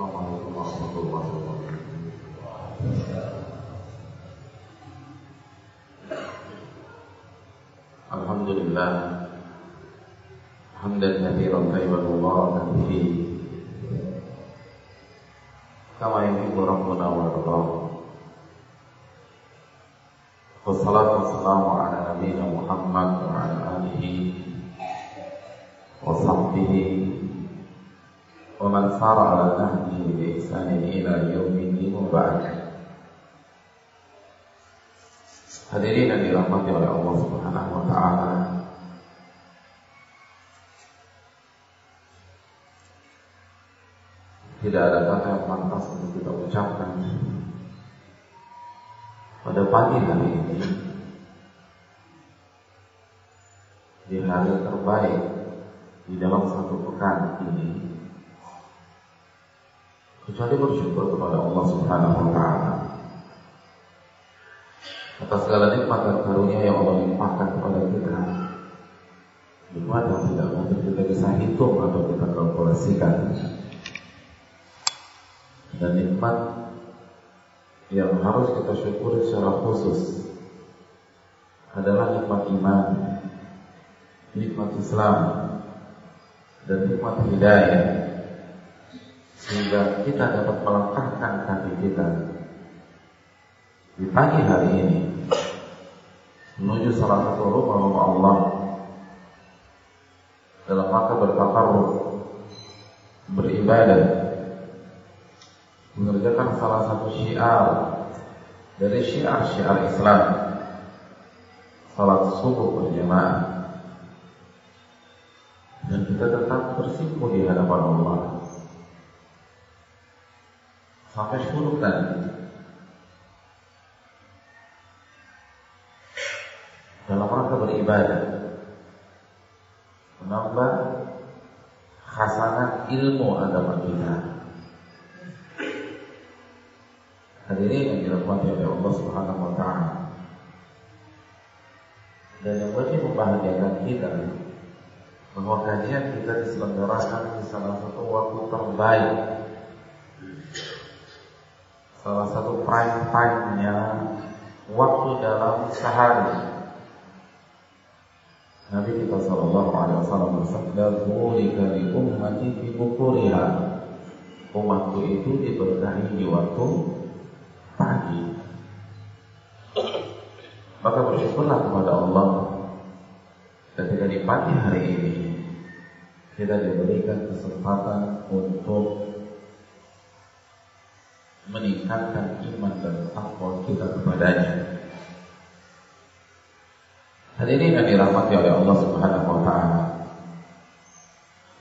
Assalamualaikum warahmatullahi wabarakatuh. Alhamdulillah Hamdan kathiran tayyiban mubarakan fihi Kama yuhibbu rabbuna wa yardah Wassalatu wassalamu ala nabiyina Muhammad wa ala alihi wa sahbihi ala nahjihi bi ihsanin ila yaumin din wa ba'd Hadirin yang dirahmati oleh Allah Subhanahu wa taala. Tidak ada kata yang pantas untuk kita ucapkan pada pagi hari ini di hari terbaik di dalam satu pekan ini kecuali bersyukur kepada Allah Subhanahu wa taala atas segala nikmat dan karunia yang Allah limpahkan kepada kita. Nikmat yang tidak mungkin kita bisa hitung atau kita kalkulasikan. Dan nikmat yang harus kita syukuri secara khusus adalah nikmat iman, nikmat Islam, dan nikmat hidayah sehingga kita dapat melangkahkan kaki kita di pagi hari ini menuju salah satu rumah-rumah Allah dalam rangka bertakarruf beribadah mengerjakan salah satu syiar dari syiar-syiar Islam salat subuh berjamaah. Dan kita tetap bersimpuh di hadapan Allah sampai syuruk nanti dalam rangka beribadah. Menambah khasanat ilmu agama kita. Hadirin yang dirahmati oleh Allah Subhanahu wa taala. Dan yang wajib membahagiakan kita bahwa kajian kita diselenggarakan di salah satu waktu terbaik salah satu prime time-nya waktu dalam sehari Nabi kita sallallahu alaihi wasallam bersabda, "Burika li ummati fi bukuriha." Umatku itu diberkahi di waktu pagi. Maka bersyukurlah kepada Allah ketika di pagi hari ini kita diberikan kesempatan untuk meningkatkan iman dan takwa kita kepadanya. Hadirin yang dirahmati oleh Allah Subhanahu wa taala.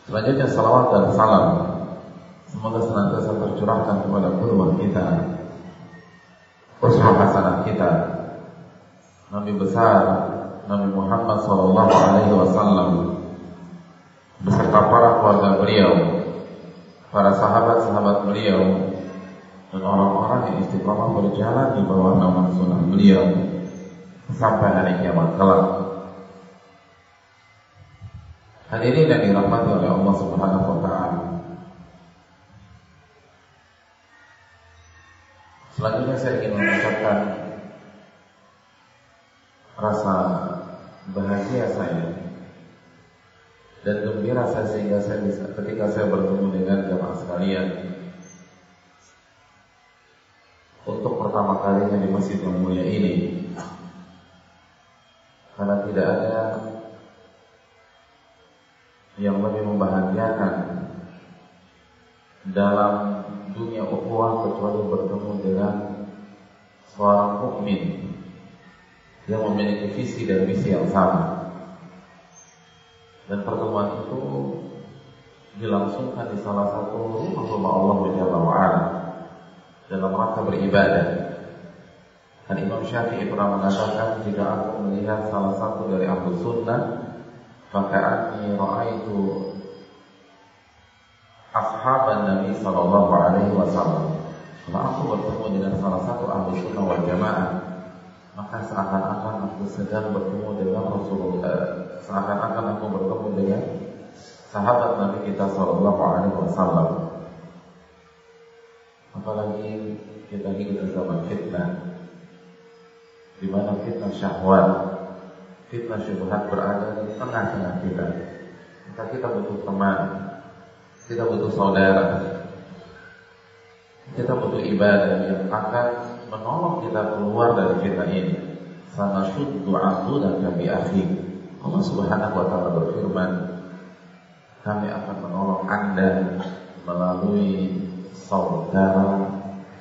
Selanjutnya salawat dan salam semoga senantiasa tercurahkan kepada guru kita, uswah hasanah kita, Nabi besar Nabi Muhammad sallallahu alaihi wasallam beserta para keluarga beliau, para sahabat-sahabat beliau dan orang-orang yang istiqomah berjalan di bawah nama sunnah beliau sampai hari kiamat kelak. Hadirin yang dirahmati oleh Allah Subhanahu wa taala. Selanjutnya saya ingin mengucapkan rasa bahagia saya dan gembira saya sehingga saya bisa ketika saya bertemu dengan jamaah sekalian untuk pertama kalinya di masjid yang mulia ini karena tidak ada yang lebih membahagiakan dalam dunia ukhuwah kecuali bertemu dengan seorang mukmin yang memiliki visi dan misi yang sama. Dan pertemuan itu dilangsungkan di salah satu rumah-rumah Allah Jalla wa'ala dalam rangka beribadah. Dan Imam Syafi'i pernah mengatakan jika aku melihat salah satu dari ahlu sunnah maka aku ra'aitu ashaban Nabi Sallallahu Alaihi Wasallam. Kalau aku bertemu dengan salah satu ahlu sunnah wal jamaah maka seakan-akan aku sedang bertemu dengan Rasulullah, seakan-akan aku bertemu dengan sahabat Nabi kita Sallallahu Alaihi Wasallam. Apalagi kita hidup di zaman fitnah. Di mana fitnah syahwat fitnah syubhat berada di tengah-tengah kita. Maka kita butuh teman kita butuh saudara kita butuh ibadah yang akan menolong kita keluar dari fitnah ini. Sana syuddu dan kami akhi. Allah subhanahu wa ta'ala berfirman kami akan menolong anda melalui saudara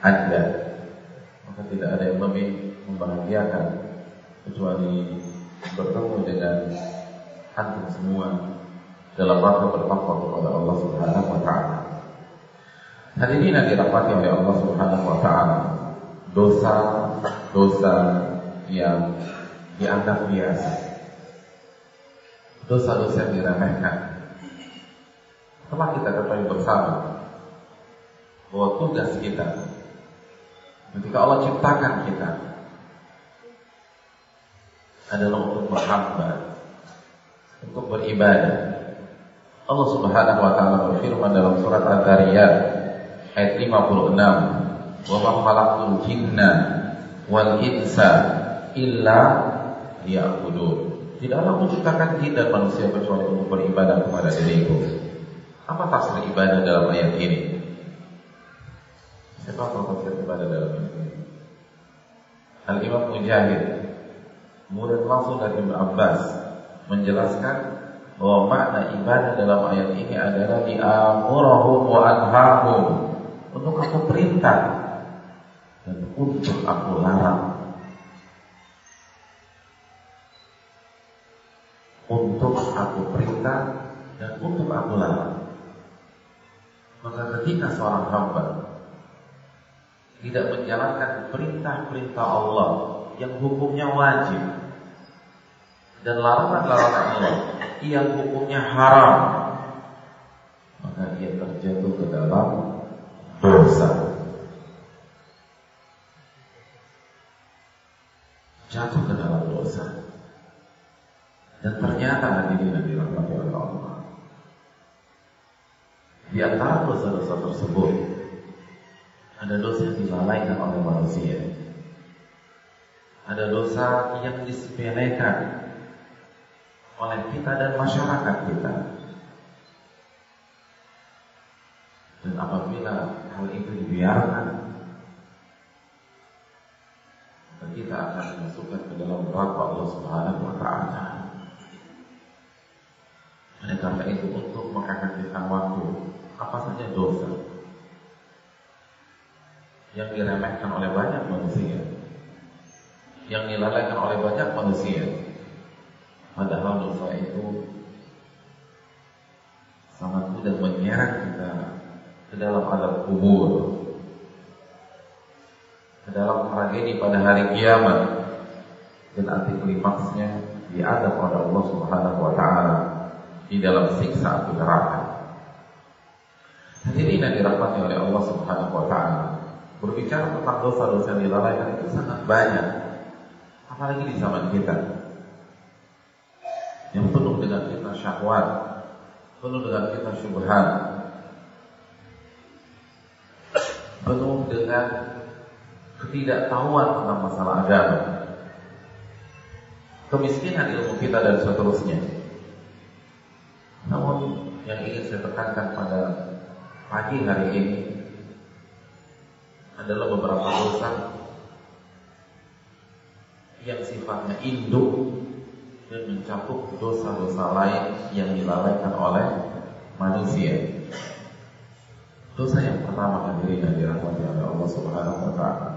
Anda. Maka tidak ada yang lebih membahagiakan kecuali bertemu dengan antum semua dalam rangka bertakwa kepada Allah Subhanahu wa taala. ini yang dirapati oleh Allah Subhanahu wa taala dosa-dosa yang dianggap biasa. Dosa-dosa yang diremehkan. Telah kita ketahui bersama bahwa tugas kita ketika Allah ciptakan kita adalah untuk berhamba, untuk beribadah. Allah Subhanahu wa taala berfirman dalam surat Al-Zariyat ayat 56, "Wa ma khalaqtul jinna wal insa illa liya'budun." Tidaklah aku jin dan manusia kecuali untuk beribadah kepada diriku. Apa tafsir ibadah dalam ayat ini? Siapa tafsir ibadah dalam ini? Al-Imam Mujahid Murid langsung dari Ibn Abbas Menjelaskan bahwa makna ibadah dalam ayat ini adalah Di'amurahum wa anhahum Untuk aku perintah Dan untuk aku larang Untuk aku perintah Dan untuk aku larang Maka ketika seorang hamba tidak menjalankan perintah-perintah Allah yang hukumnya wajib. Dan larangan-larangan Allah yang hukumnya haram. Maka dia terjatuh ke dalam dosa. Jatuh ke dalam dosa. Dan ternyata hadirin yang dirahmati oleh Allah di antara dosa-dosa tersebut ada dosa yang dilalaikan oleh manusia. Ada dosa yang disepelekan oleh kita dan masyarakat kita. Dan apabila hal itu dibiarkan, kita akan dimasukkan ke dalam neraka Allah Subhanahu wa taala. Oleh karena itu untuk menghabiskan waktu, apa saja dosa yang diremehkan oleh banyak manusia, yang dilalaikan oleh banyak manusia. Padahal dosa itu sangat mudah menyeret kita ke dalam alam kubur, ke dalam tragedi pada hari kiamat, dan anti klimaksnya diadab oleh Allah Subhanahu Wa Taala di dalam siksa neraka. Hadirin yang dirahmati oleh Allah Subhanahu Wa Taala. Berbicara tentang dosa-dosa dilalaikan itu sangat banyak. Apalagi di zaman kita. Yang penuh dengan fitnah syahwat. Penuh dengan fitnah syubhat. Penuh dengan ketidaktahuan tentang masalah agama. Kemiskinan ilmu kita dan seterusnya. Namun yang ingin saya tekankan pada pagi hari ini adalah beberapa dosa yang sifatnya induk dan mencakup dosa-dosa lain yang dilalaikan oleh manusia. Dosa yang pertama hadirin yang dirahmati oleh Allah Subhanahu wa taala.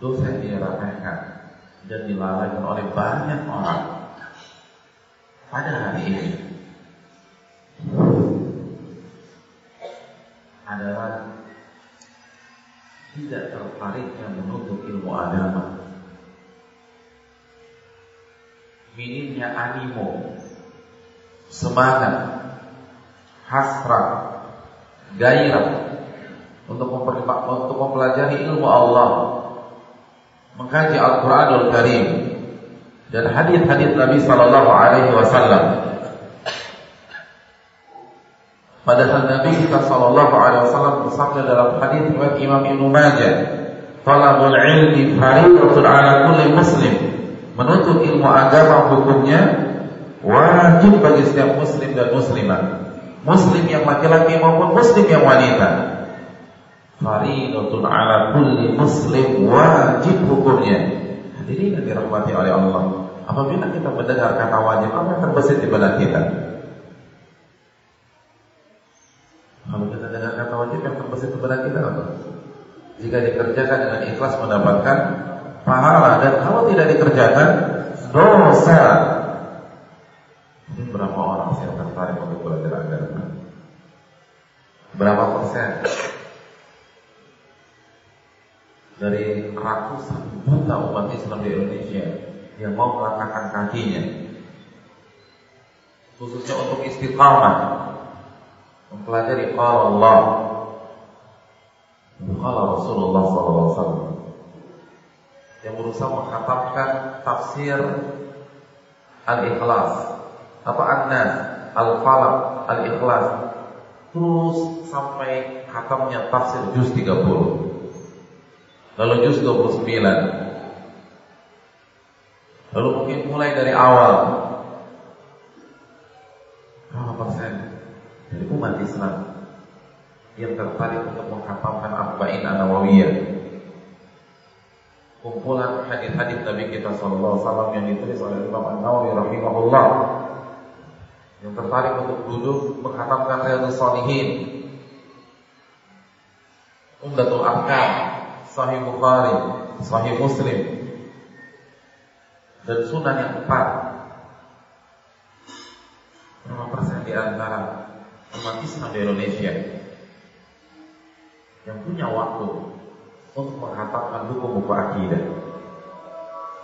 Dosa yang diremehkan dan dilalaikan oleh banyak orang pada hari ini tidak tertariknya menuntut ilmu agama. Minimnya animo, semangat, hasrat, gairah untuk untuk mempelajari ilmu Allah, mengkaji Al-Qur'anul Karim dan hadis-hadis Nabi sallallahu alaihi wasallam Padahal Nabi kita sallallahu alaihi wasallam bersabda dalam hadis riwayat Imam Ibnu Majah, "Talabul ilmi fardhatun 'ala kulli muslim." Menuntut ilmu agama hukumnya wajib bagi setiap muslim dan muslimah. Muslim yang laki-laki maupun muslim yang wanita. Fardhatun 'ala kulli muslim wajib hukumnya. Hadirin yang dirahmati oleh Allah. Apabila kita mendengar kata wajib, apa yang terbesit di benak kita? Kalau kita dengar kata terbesit kepada kita apa? Jika dikerjakan dengan ikhlas mendapatkan pahala dan kalau tidak dikerjakan dosa. Ini berapa orang sih yang tertarik untuk belajar agama? Berapa persen? Dari ratusan juta umat Islam di Indonesia yang mau melangkahkan kakinya khususnya untuk istiqamah mempelajari Allah qala Rasulullah SAW yang berusaha menghatamkan tafsir Al-Ikhlas. Atau An-Nas, Al-Falaq, Al-Ikhlas? Terus sampai khatamnya tafsir juz 30 lalu juz 29 lalu mungkin mulai dari awal. Berapa persen? Dari umat Islam yang tertarik untuk menghafalkan Arba'in An-Nawawiyah. Kumpulan hadis-hadis Nabi kita sallallahu alaihi wasallam yang ditulis oleh Imam An-Nawawi rahimahullah. Yang tertarik untuk duduk menghatamkan Riyadhus Shalihin. Umdatul Ahkam, Sahih Bukhari, Sahih Muslim dan sunan yang empat. Berapa persen di antara umat Islam di Indonesia yang punya waktu untuk menghatamkan buku-buku akidah,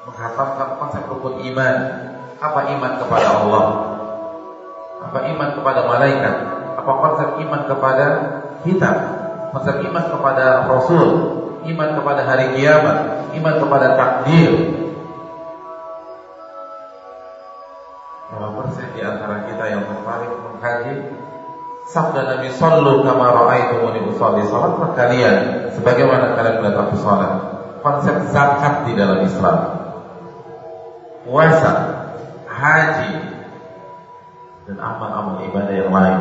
menghatamkan konsep rukun iman, apa iman kepada Allah, apa iman kepada malaikat, apa konsep iman kepada kitab, konsep iman kepada Rasul, iman kepada hari kiamat, iman kepada takdir. Sabda Nabi sallu kama ra'aitumuni usolli salat kalian sebagaimana kalian melihat aku salat. Konsep zakat di dalam Islam. Puasa, haji dan amal-amal ibadah yang lain.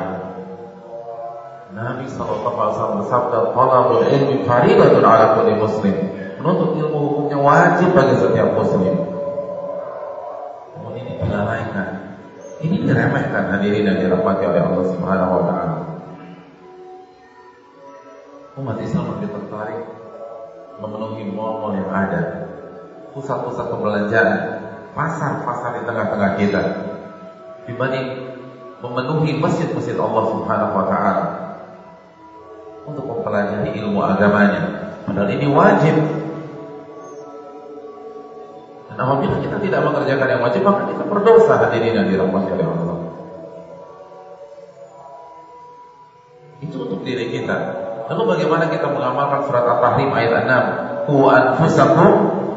Nabi sallallahu alaihi wasallam bersabda, "Talabul ilmi faridatun 'ala kulli muslim." Menuntut ilmu hukumnya wajib bagi setiap muslim. Namun ini dilalaikan ini diremehkan hadirin yang dirahmati oleh Allah Subhanahu wa taala. Umat Islam lebih tertarik memenuhi mal-mal yang ada, pusat-pusat perbelanjaan, pasar-pasar di tengah-tengah kita dibanding memenuhi masjid-masjid Allah Subhanahu wa taala untuk mempelajari ilmu agamanya. Padahal ini wajib apabila kita tidak mengerjakan yang wajib, maka kita berdosa hadirin yang dirahmati oleh Allah. Itu untuk diri kita. Lalu bagaimana kita mengamalkan surat At-Tahrim ayat 6? Ku anfusakum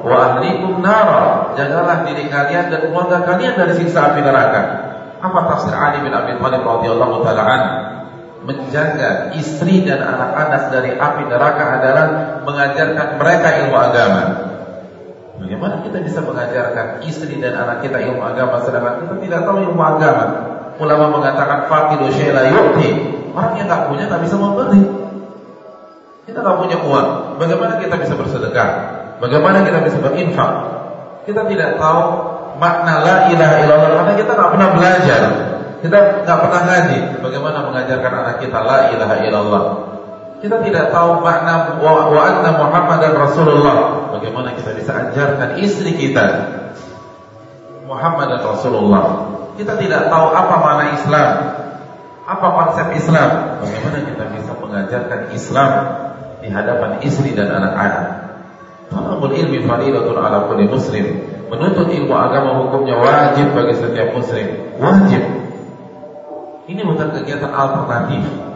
wa ahlikum nara. Jagalah diri kalian dan keluarga kalian dari siksa api neraka. Apa tafsir Ali bin Abi Thalib radhiyallahu taala Menjaga istri dan anak-anak dari api neraka adalah mengajarkan mereka ilmu agama. Bagaimana kita bisa mengajarkan istri dan anak kita ilmu agama sedangkan kita tidak tahu ilmu agama? Ulama mengatakan faqidu syai'la yu'ti. Orang yang nggak punya nggak bisa memberi. Kita nggak punya uang. Bagaimana kita bisa bersedekah? Bagaimana kita bisa berinfak? Kita tidak tahu makna la ilaha illallah karena kita nggak pernah belajar. Kita nggak pernah ngaji. Bagaimana mengajarkan anak kita la ilaha illallah? Kita tidak tahu makna wa, wa anna Rasulullah. Bagaimana kita bisa ajarkan istri kita Muhammadan Rasulullah. Kita tidak tahu apa makna Islam. Apa konsep Islam? Bagaimana kita bisa mengajarkan Islam di hadapan istri dan anak-anak? Talabul ilmi faridatun ala kulli muslim. Menuntut ilmu agama hukumnya wajib bagi setiap muslim. Wajib. Ini bukan kegiatan alternatif.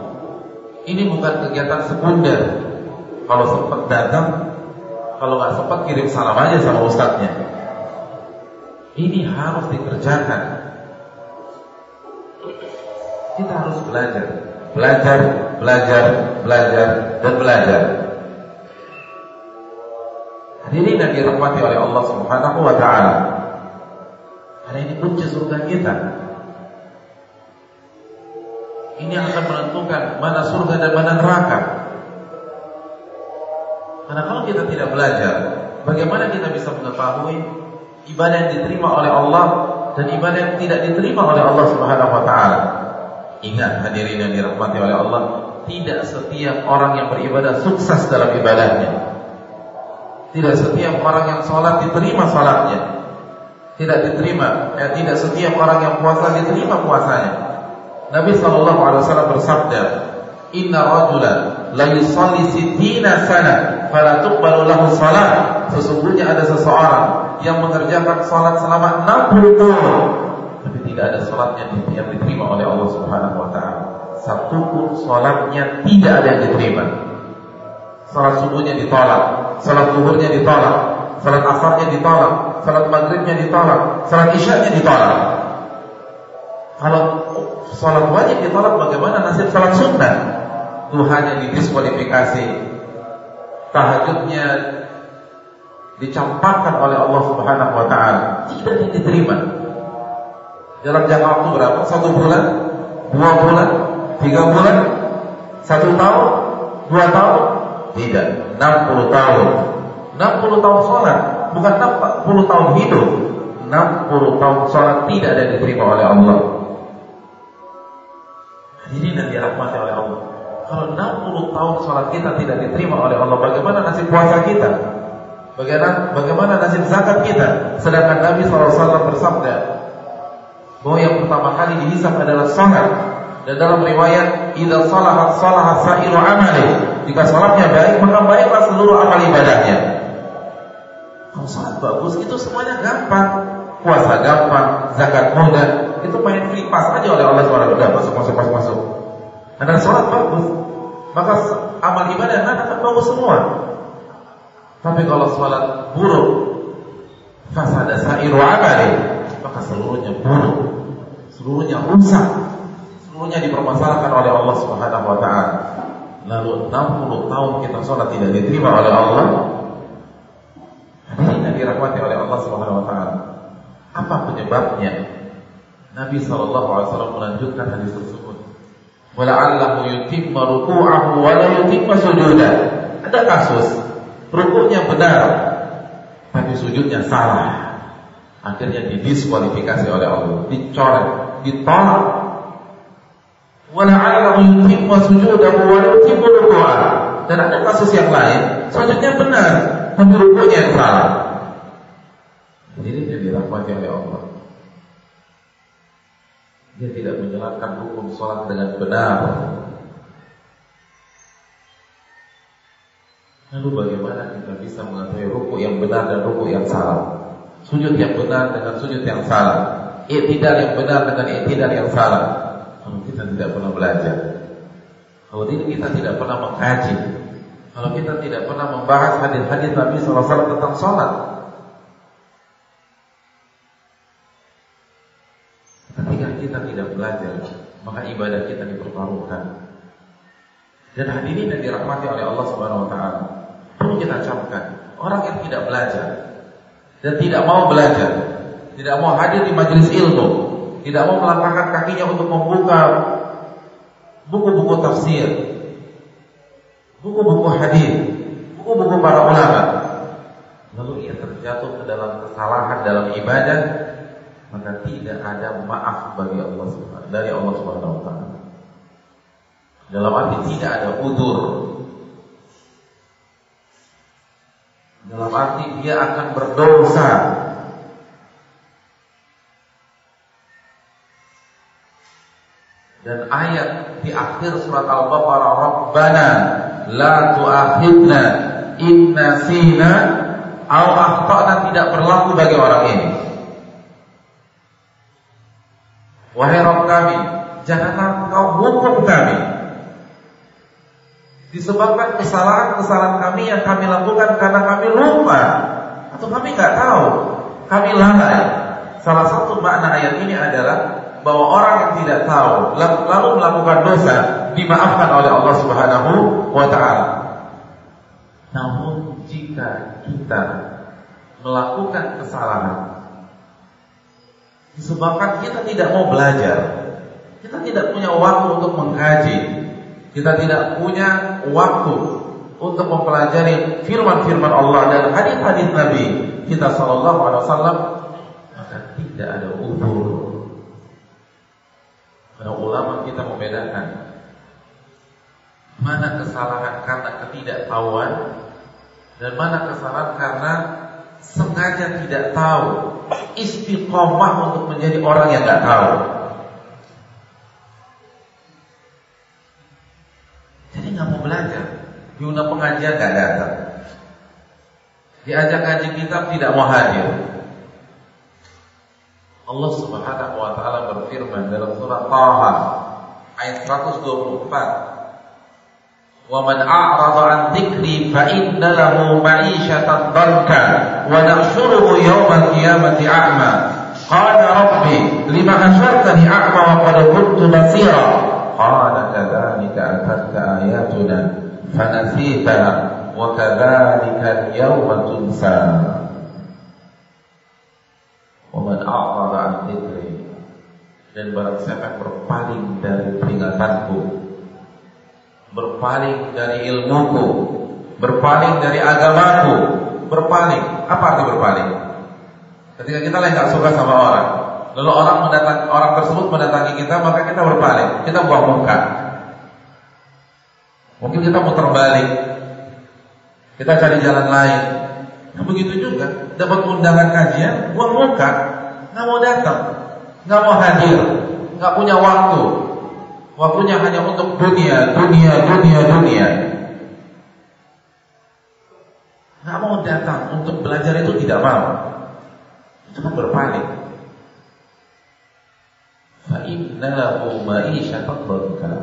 Ini bukan kegiatan sekunder. Kalau sempat datang, kalau nggak sempat kirim salam aja sama ustadznya. Ini harus dikerjakan. Kita harus belajar. belajar, belajar, belajar, dan belajar. Hadirin yang dirahmati oleh Allah Subhanahu wa taala. Karena ini kunci surga kita. Ini yang akan menentukan mana surga dan mana neraka. Karena kalau kita tidak belajar, bagaimana kita bisa mengetahui ibadah yang diterima oleh Allah dan ibadah yang tidak diterima oleh Allah Subhanahu wa taala? Ingat hadirin yang dirahmati oleh Allah, tidak setiap orang yang beribadah sukses dalam ibadahnya. Tidak setiap orang yang sholat diterima sholatnya. Tidak diterima, eh, tidak setiap orang yang puasa diterima puasanya. Nabi Shallallahu Alaihi Wasallam bersabda, Inna rajulan la yusalli sittina sana fala tuqbalu lahu salat. Sesungguhnya ada seseorang yang mengerjakan salat selama 60 tahun tapi tidak ada salatnya yang diterima oleh Allah Subhanahu wa taala. Satu pun salatnya tidak ada yang diterima. Salat subuhnya ditolak, salat zuhurnya ditolak, salat asarnya ditolak, salat maghribnya ditolak, salat isyanya ditolak. Kalau salat wajib ditolak, bagaimana nasib salat sunnah? Tuhannya didiskualifikasi, tahajudnya dicampakkan oleh Allah Subhanahu wa taala, tidak diterima. Dalam jangka waktu berapa? Satu bulan, dua bulan, tiga bulan, satu tahun, dua tahun, tidak, 60 tahun. 60 tahun sholat, bukan 60 tahun hidup. 60 tahun sholat tidak ada diterima oleh Allah. Ini dan dirahmati oleh Allah. Kalau 60 tahun sholat kita tidak diterima oleh Allah, bagaimana nasib puasa kita? Bagaimana, bagaimana nasib zakat kita? Sedangkan Nabi SAW bersabda bahwa yang pertama kali dihisap adalah sholat. Dan dalam riwayat, "Idza salahat salahat sa'iru amali." Jika sholatnya baik, maka baiklah seluruh amal ibadahnya. Kalau sholat bagus, itu semuanya gampang. Puasa gampang, zakat mudah. Itu main free pass aja oleh Allah SWT. Udah masuk, masuk, masuk, masuk. Ada sholat bagus, maka amal ibadah akan bagus semua. Tapi kalau sholat buruk, fasada sa'iru amali, maka seluruhnya buruk, seluruhnya rusak, seluruhnya dipermasalahkan oleh Allah Subhanahu wa taala lalu 60 tahun kita sholat tidak diterima oleh Allah ini dirahmati oleh Allah Subhanahu wa apa penyebabnya? Nabi wasallam melanjutkan hadis tersebut. Wala'allahu yutimma ruku'ahu wa la yutimma sujudah ada kasus ruku'nya benar tapi sujudnya salah. Akhirnya didiskualifikasi oleh Allah dicoret ditolak. Wala'allahu yutimma sujudahu wa yutimma ruku'ah. Dan ada kasus yang lain, sujudnya benar, tapi ruku'nya yang salah. Ini dia dirahmati oleh Allah. Dia tidak menjalankan hukum sholat dengan benar. Lalu bagaimana kita bisa mengetahui ruku yang benar dan ruku yang salah? Sujud yang benar dengan sujud yang salah. Iktidal yang benar dengan iktidal yang salah kalau kita tidak pernah belajar, kalau kita tidak pernah mengkaji, kalau kita tidak pernah membahas hadis-hadis Nabi SAW tentang sholat, ketika kita tidak belajar, maka ibadah kita dipertaruhkan. Dan hadirin yang dirahmati oleh Allah Subhanahu Wa Taala perlu kita camkan orang yang tidak belajar dan tidak mau belajar, tidak mau hadir di majelis ilmu, tidak mau melangkahkan kakinya untuk membuka buku-buku tafsir, buku-buku hadis, buku-buku para ulama, lalu ia terjatuh ke dalam kesalahan dalam ibadah, maka tidak ada maaf bagi Allah Subhanahu dari Allah Subhanahu wa taala. Dalam arti tidak ada udur. Dalam arti dia akan berdosa dan ayat di akhir surat Al-Baqarah Rabbana la tu'akhidna in nasina akhtana tidak berlaku bagi orang ini. Wahai Rabb kami, janganlah Engkau hukum kami disebabkan kesalahan-kesalahan kami yang kami lakukan karena kami lupa atau kami nggak tahu, kami lalai. Salah satu makna ayat ini adalah bahwa orang yang tidak tahu lalu melakukan dosa dimaafkan oleh Allah Subhanahu wa taala. Namun jika kita melakukan kesalahan disebabkan kita tidak mau belajar, kita tidak punya waktu untuk mengkaji, kita tidak punya waktu untuk mempelajari firman-firman Allah dan hadis-hadis Nabi kita sallallahu alaihi wasallam. Maka tidak ada uzur. Karena ulama kita membedakan mana kesalahan karena ketidaktahuan dan mana kesalahan karena sengaja tidak tahu istiqomah untuk menjadi orang yang nggak tahu. Jadi nggak mau belajar, diundang pengajian nggak datang, diajak ngaji kitab tidak mau hadir. Allah Subhanahu wa taala berfirman dalam surah Taha ayat 124 ومن أعرض عن ذكري فإن له معيشة ضنكا ونحشره يوم القيامة أعمى. قال ربي لما حشرتني أعمى وقد كنت بصيرا؟ قال كذلك أتتك آياتنا فنسيتها وكذلك اليوم تنسى. ومن أعرض عن ذكري dan barang siapa yang berpaling dari peringatanku berpaling dari ilmuku, berpaling dari agamaku, berpaling. Apa arti berpaling? Ketika kita lagi nggak suka sama orang, lalu orang mendatang, orang tersebut mendatangi kita, maka kita berpaling, kita buang muka. Mungkin kita muter balik, kita cari jalan lain. Nah begitu juga, dapat undangan kajian, buang muka, nggak mau datang, nggak mau hadir, nggak punya waktu, Waktunya hanya untuk dunia, dunia, dunia, dunia. Nggak mau datang untuk belajar itu tidak mau. Cuma berpaling. Fa'innalahu ma'isyatan dhanka.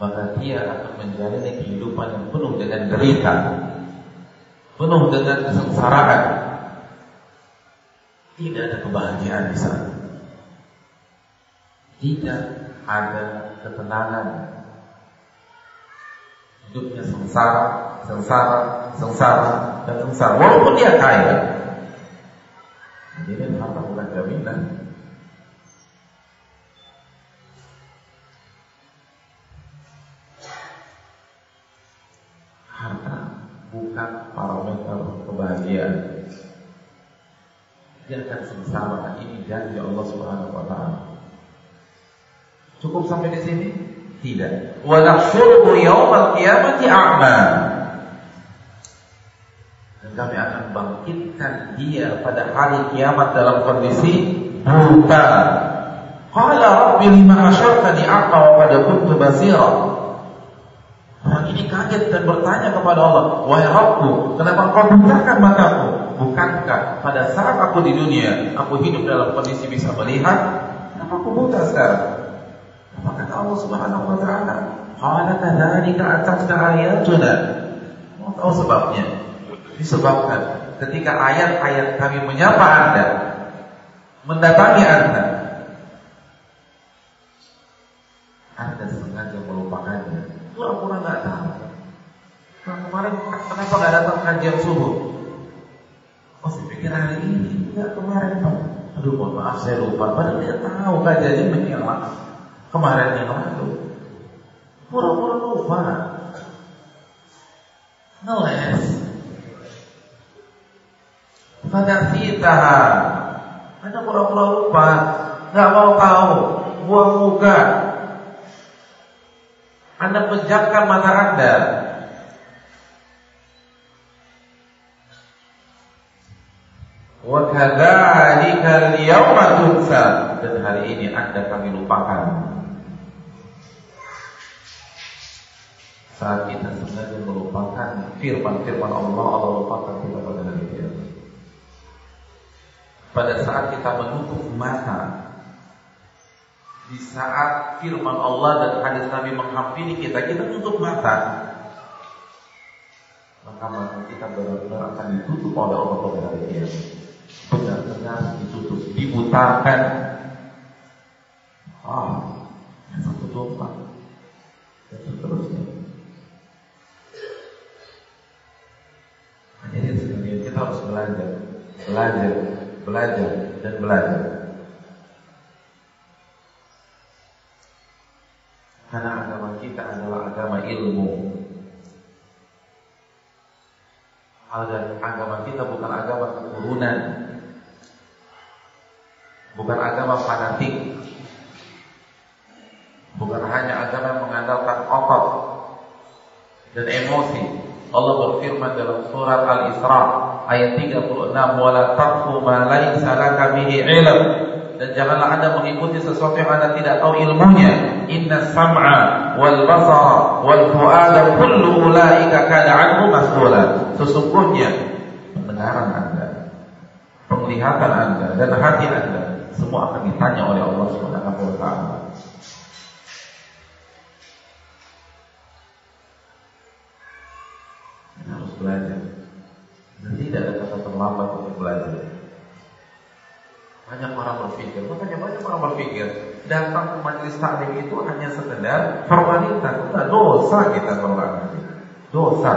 Maka dia akan menjalani kehidupan yang penuh dengan derita. Penuh dengan kesengsaraan. Tidak ada kebahagiaan di sana. Tidak ada ketenangan. Hidupnya sengsara, sengsara, sengsara, dan sengsara. Walaupun dia kaya. Jadi harta bukan jaminan. Harta bukan parameter kebahagiaan. Dia akan sengsara. Ini janji Allah Subhanahu wa taala. Cukup sampai di sini? Tidak. Wa nahsyuruhu yaumal qiyamati a'ma. Dan kami akan bangkitkan dia pada hari kiamat dalam kondisi buta. Qala rabbi lima asyartani a'ma wa qad kuntu basira. Orang ini kaget dan bertanya kepada Allah, "Wahai Rabbku, kenapa Engkau butakan mataku? Bukankah pada saat aku di dunia, aku hidup dalam kondisi bisa melihat? Kenapa aku buta sekarang?" Allah Subhanahu wa taala, "Qala kadzalika atatka ayatuna." Mau tahu sebabnya? Disebabkan ketika ayat-ayat kami menyapa Anda, mendatangi Anda, Anda sengaja melupakannya. Pura-pura nggak tahu. Nah, kemarin kenapa nggak datang kajian subuh? Saya pikir hari ini, enggak kemarin. Aduh, mohon maaf saya lupa. Padahal dia tahu kajiannya menyimak kemarin yang lalu. Pura-pura lupa. Ngeles. Pada kita Anda pura-pura lupa. Gak mau tahu. Buang muka. Anda pejamkan mata Anda. Wa kadzalika al-yawma dan hari ini Anda kami lupakan. Saat kita sengaja melupakan firman-firman Allah, Allah lupakan kita pada hari kiamat. Pada saat kita menutup mata, di saat firman Allah dan hadis Nabi menghampiri kita, kita tutup mata. Maka mata kita benar-benar akan ditutup oleh Allah pada hari kiamat. Benar-benar ditutup, dibutakan. Ah, satu empat dan seterusnya. Harus belajar, belajar, belajar dan belajar. Karena agama kita adalah agama ilmu. Agama kita bukan agama keturunan, bukan agama fanatik, bukan hanya agama yang mengandalkan otot dan emosi. Allah berfirman dalam surat Al-Isra ayat 36, "Wala taqfu ma laysa laka bihi 'ilm." Dan janganlah Anda mengikuti sesuatu yang Anda tidak tahu ilmunya. Inna sam'a wal basara wal fu'ada kullu ulaika kana 'anhu mas'ula. Sesungguhnya pendengaran Anda, penglihatan Anda dan hati Anda semua akan ditanya oleh Allah Subhanahu wa taala. Terlambat untuk belajar. Banyak orang berpikir, makanya banyak orang berpikir datang ke majelis taklim itu hanya sekedar formalitas, Tidak dosa kita kalau Dosa.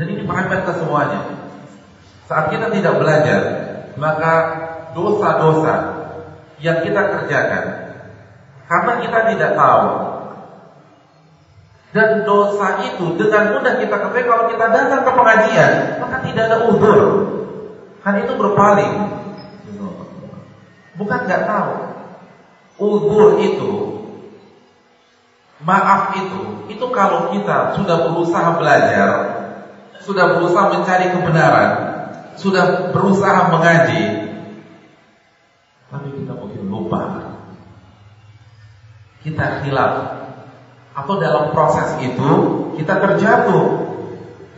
Jadi ini perhatian ke semuanya. Saat kita tidak belajar, maka dosa-dosa yang kita kerjakan karena kita tidak tahu dan dosa itu dengan mudah kita ketahui kalau kita datang ke pengajian, maka tidak ada uzur. Kan itu berpaling. Bukan nggak tahu. Uzur itu, maaf itu, itu kalau kita sudah berusaha belajar, sudah berusaha mencari kebenaran, sudah berusaha mengaji, tapi kita mungkin lupa. Kita hilaf atau dalam proses itu kita terjatuh.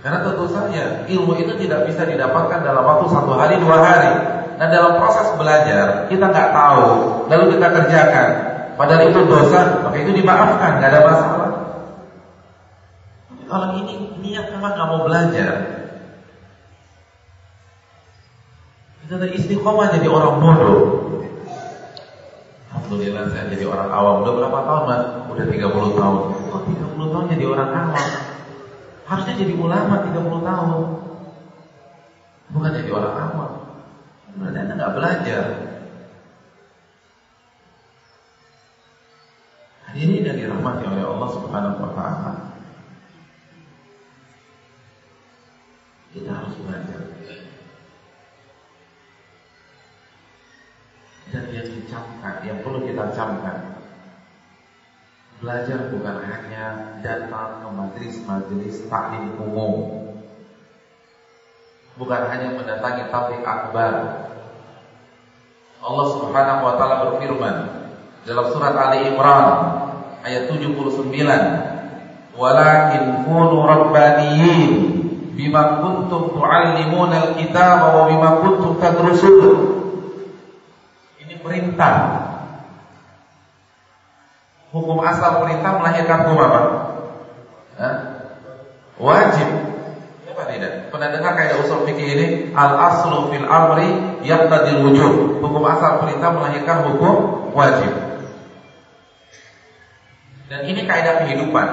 Karena tentu saja ilmu itu tidak bisa didapatkan dalam waktu satu hari dua hari. Dan dalam proses belajar kita nggak tahu, lalu kita kerjakan. Padahal itu dosa, maka itu dimaafkan, nggak ada masalah. Kalau ini niat memang nggak mau belajar, kita ada istiqomah jadi orang bodoh. Alhamdulillah saya jadi orang awam. Udah berapa tahun mas? Udah 30 tahun. Oh 30 tahun jadi orang awam. Harusnya jadi ulama 30 tahun. Bukan jadi orang awam. Berarti anda nggak belajar. Ini yang dirahmati oleh Allah Subhanahu Wa Taala. Kita harus belajar. Yang dicamkan, yang perlu kita camkan. Belajar bukan hanya datang ke majelis-majelis taklim umum. Bukan hanya mendatangi tablik akbar. Allah Subhanahu wa taala berfirman dalam surat Ali Imran ayat 79, "Walakin kunu rabbaniyin bima kuntum tu'allimuna al-kitaba wa bima kuntum tadrusun." Perintah. Hukum asal perintah melahirkan hukum apa? Hah? Wajib. Apa tidak? Pernah dengar kaidah usul fikih ini? Al aslu fil amri yaqtadil wujub. Hukum asal perintah melahirkan hukum wajib. Dan ini kaidah kehidupan.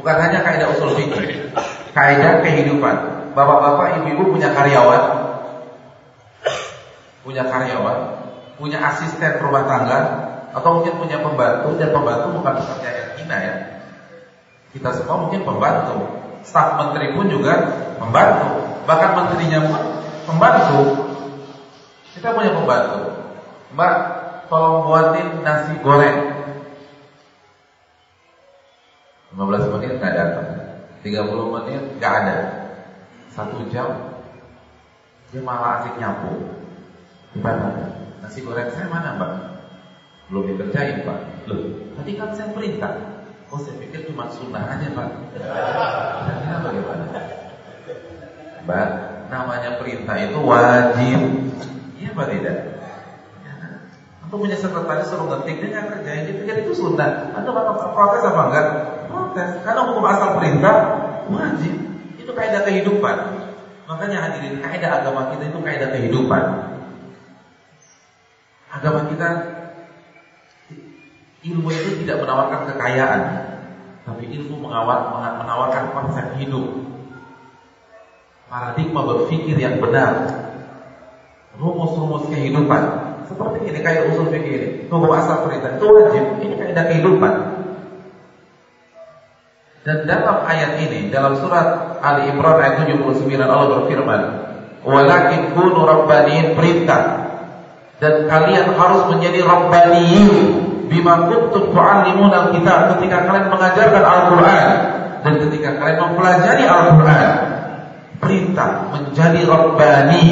Bukan hanya kaidah usul fikih. Kaidah kehidupan. Bapak-bapak, ibu-ibu punya karyawan. Punya karyawan punya asisten rumah tangga atau mungkin punya pembantu dan pembantu bukan yang hina ya. Kita semua mungkin pembantu. Staf menteri pun juga membantu. Bahkan menterinya pun membantu. Kita punya pembantu. Mbak, tolong buatin nasi goreng. 15 menit nggak datang. 30 menit nggak ada. Satu jam dia malah asik nyapu. Gimana? Nasi goreng saya mana mbak? Belum dikerjain pak. Loh, tadi kan saya perintah. Oh saya pikir cuma sunnah aja pak. Kira-kira bagaimana? Mbak, namanya perintah itu wajib. Iya pak tidak? Ya. Atau punya sekretaris suruh ngetik dia nggak kerjain dia pikir itu sunnah. Atau bakal protes apa enggak? Protes. Karena hukum asal perintah wajib. Itu kaidah kehidupan. Makanya hadirin kaidah agama kita itu kaidah kehidupan agama kita Ilmu itu tidak menawarkan kekayaan, tapi ilmu mengawat, menawarkan konsep hidup. Paradigma berpikir yang benar. Rumus-rumus kehidupan. Seperti ini kayak usul fikih ini. Hukum asal perintah itu wajib. Ini kaidah kehidupan. Dan dalam ayat ini, dalam surat Ali Imran ayat 79 Allah berfirman, "Walakin kunu rabbaniyin perintah." Dan kalian harus menjadi rabbaniyin bima kuntum tu'allimuna al-kitab ketika kalian mengajarkan Al-Qur'an dan ketika kalian mempelajari Al-Qur'an. Perintah menjadi rabbani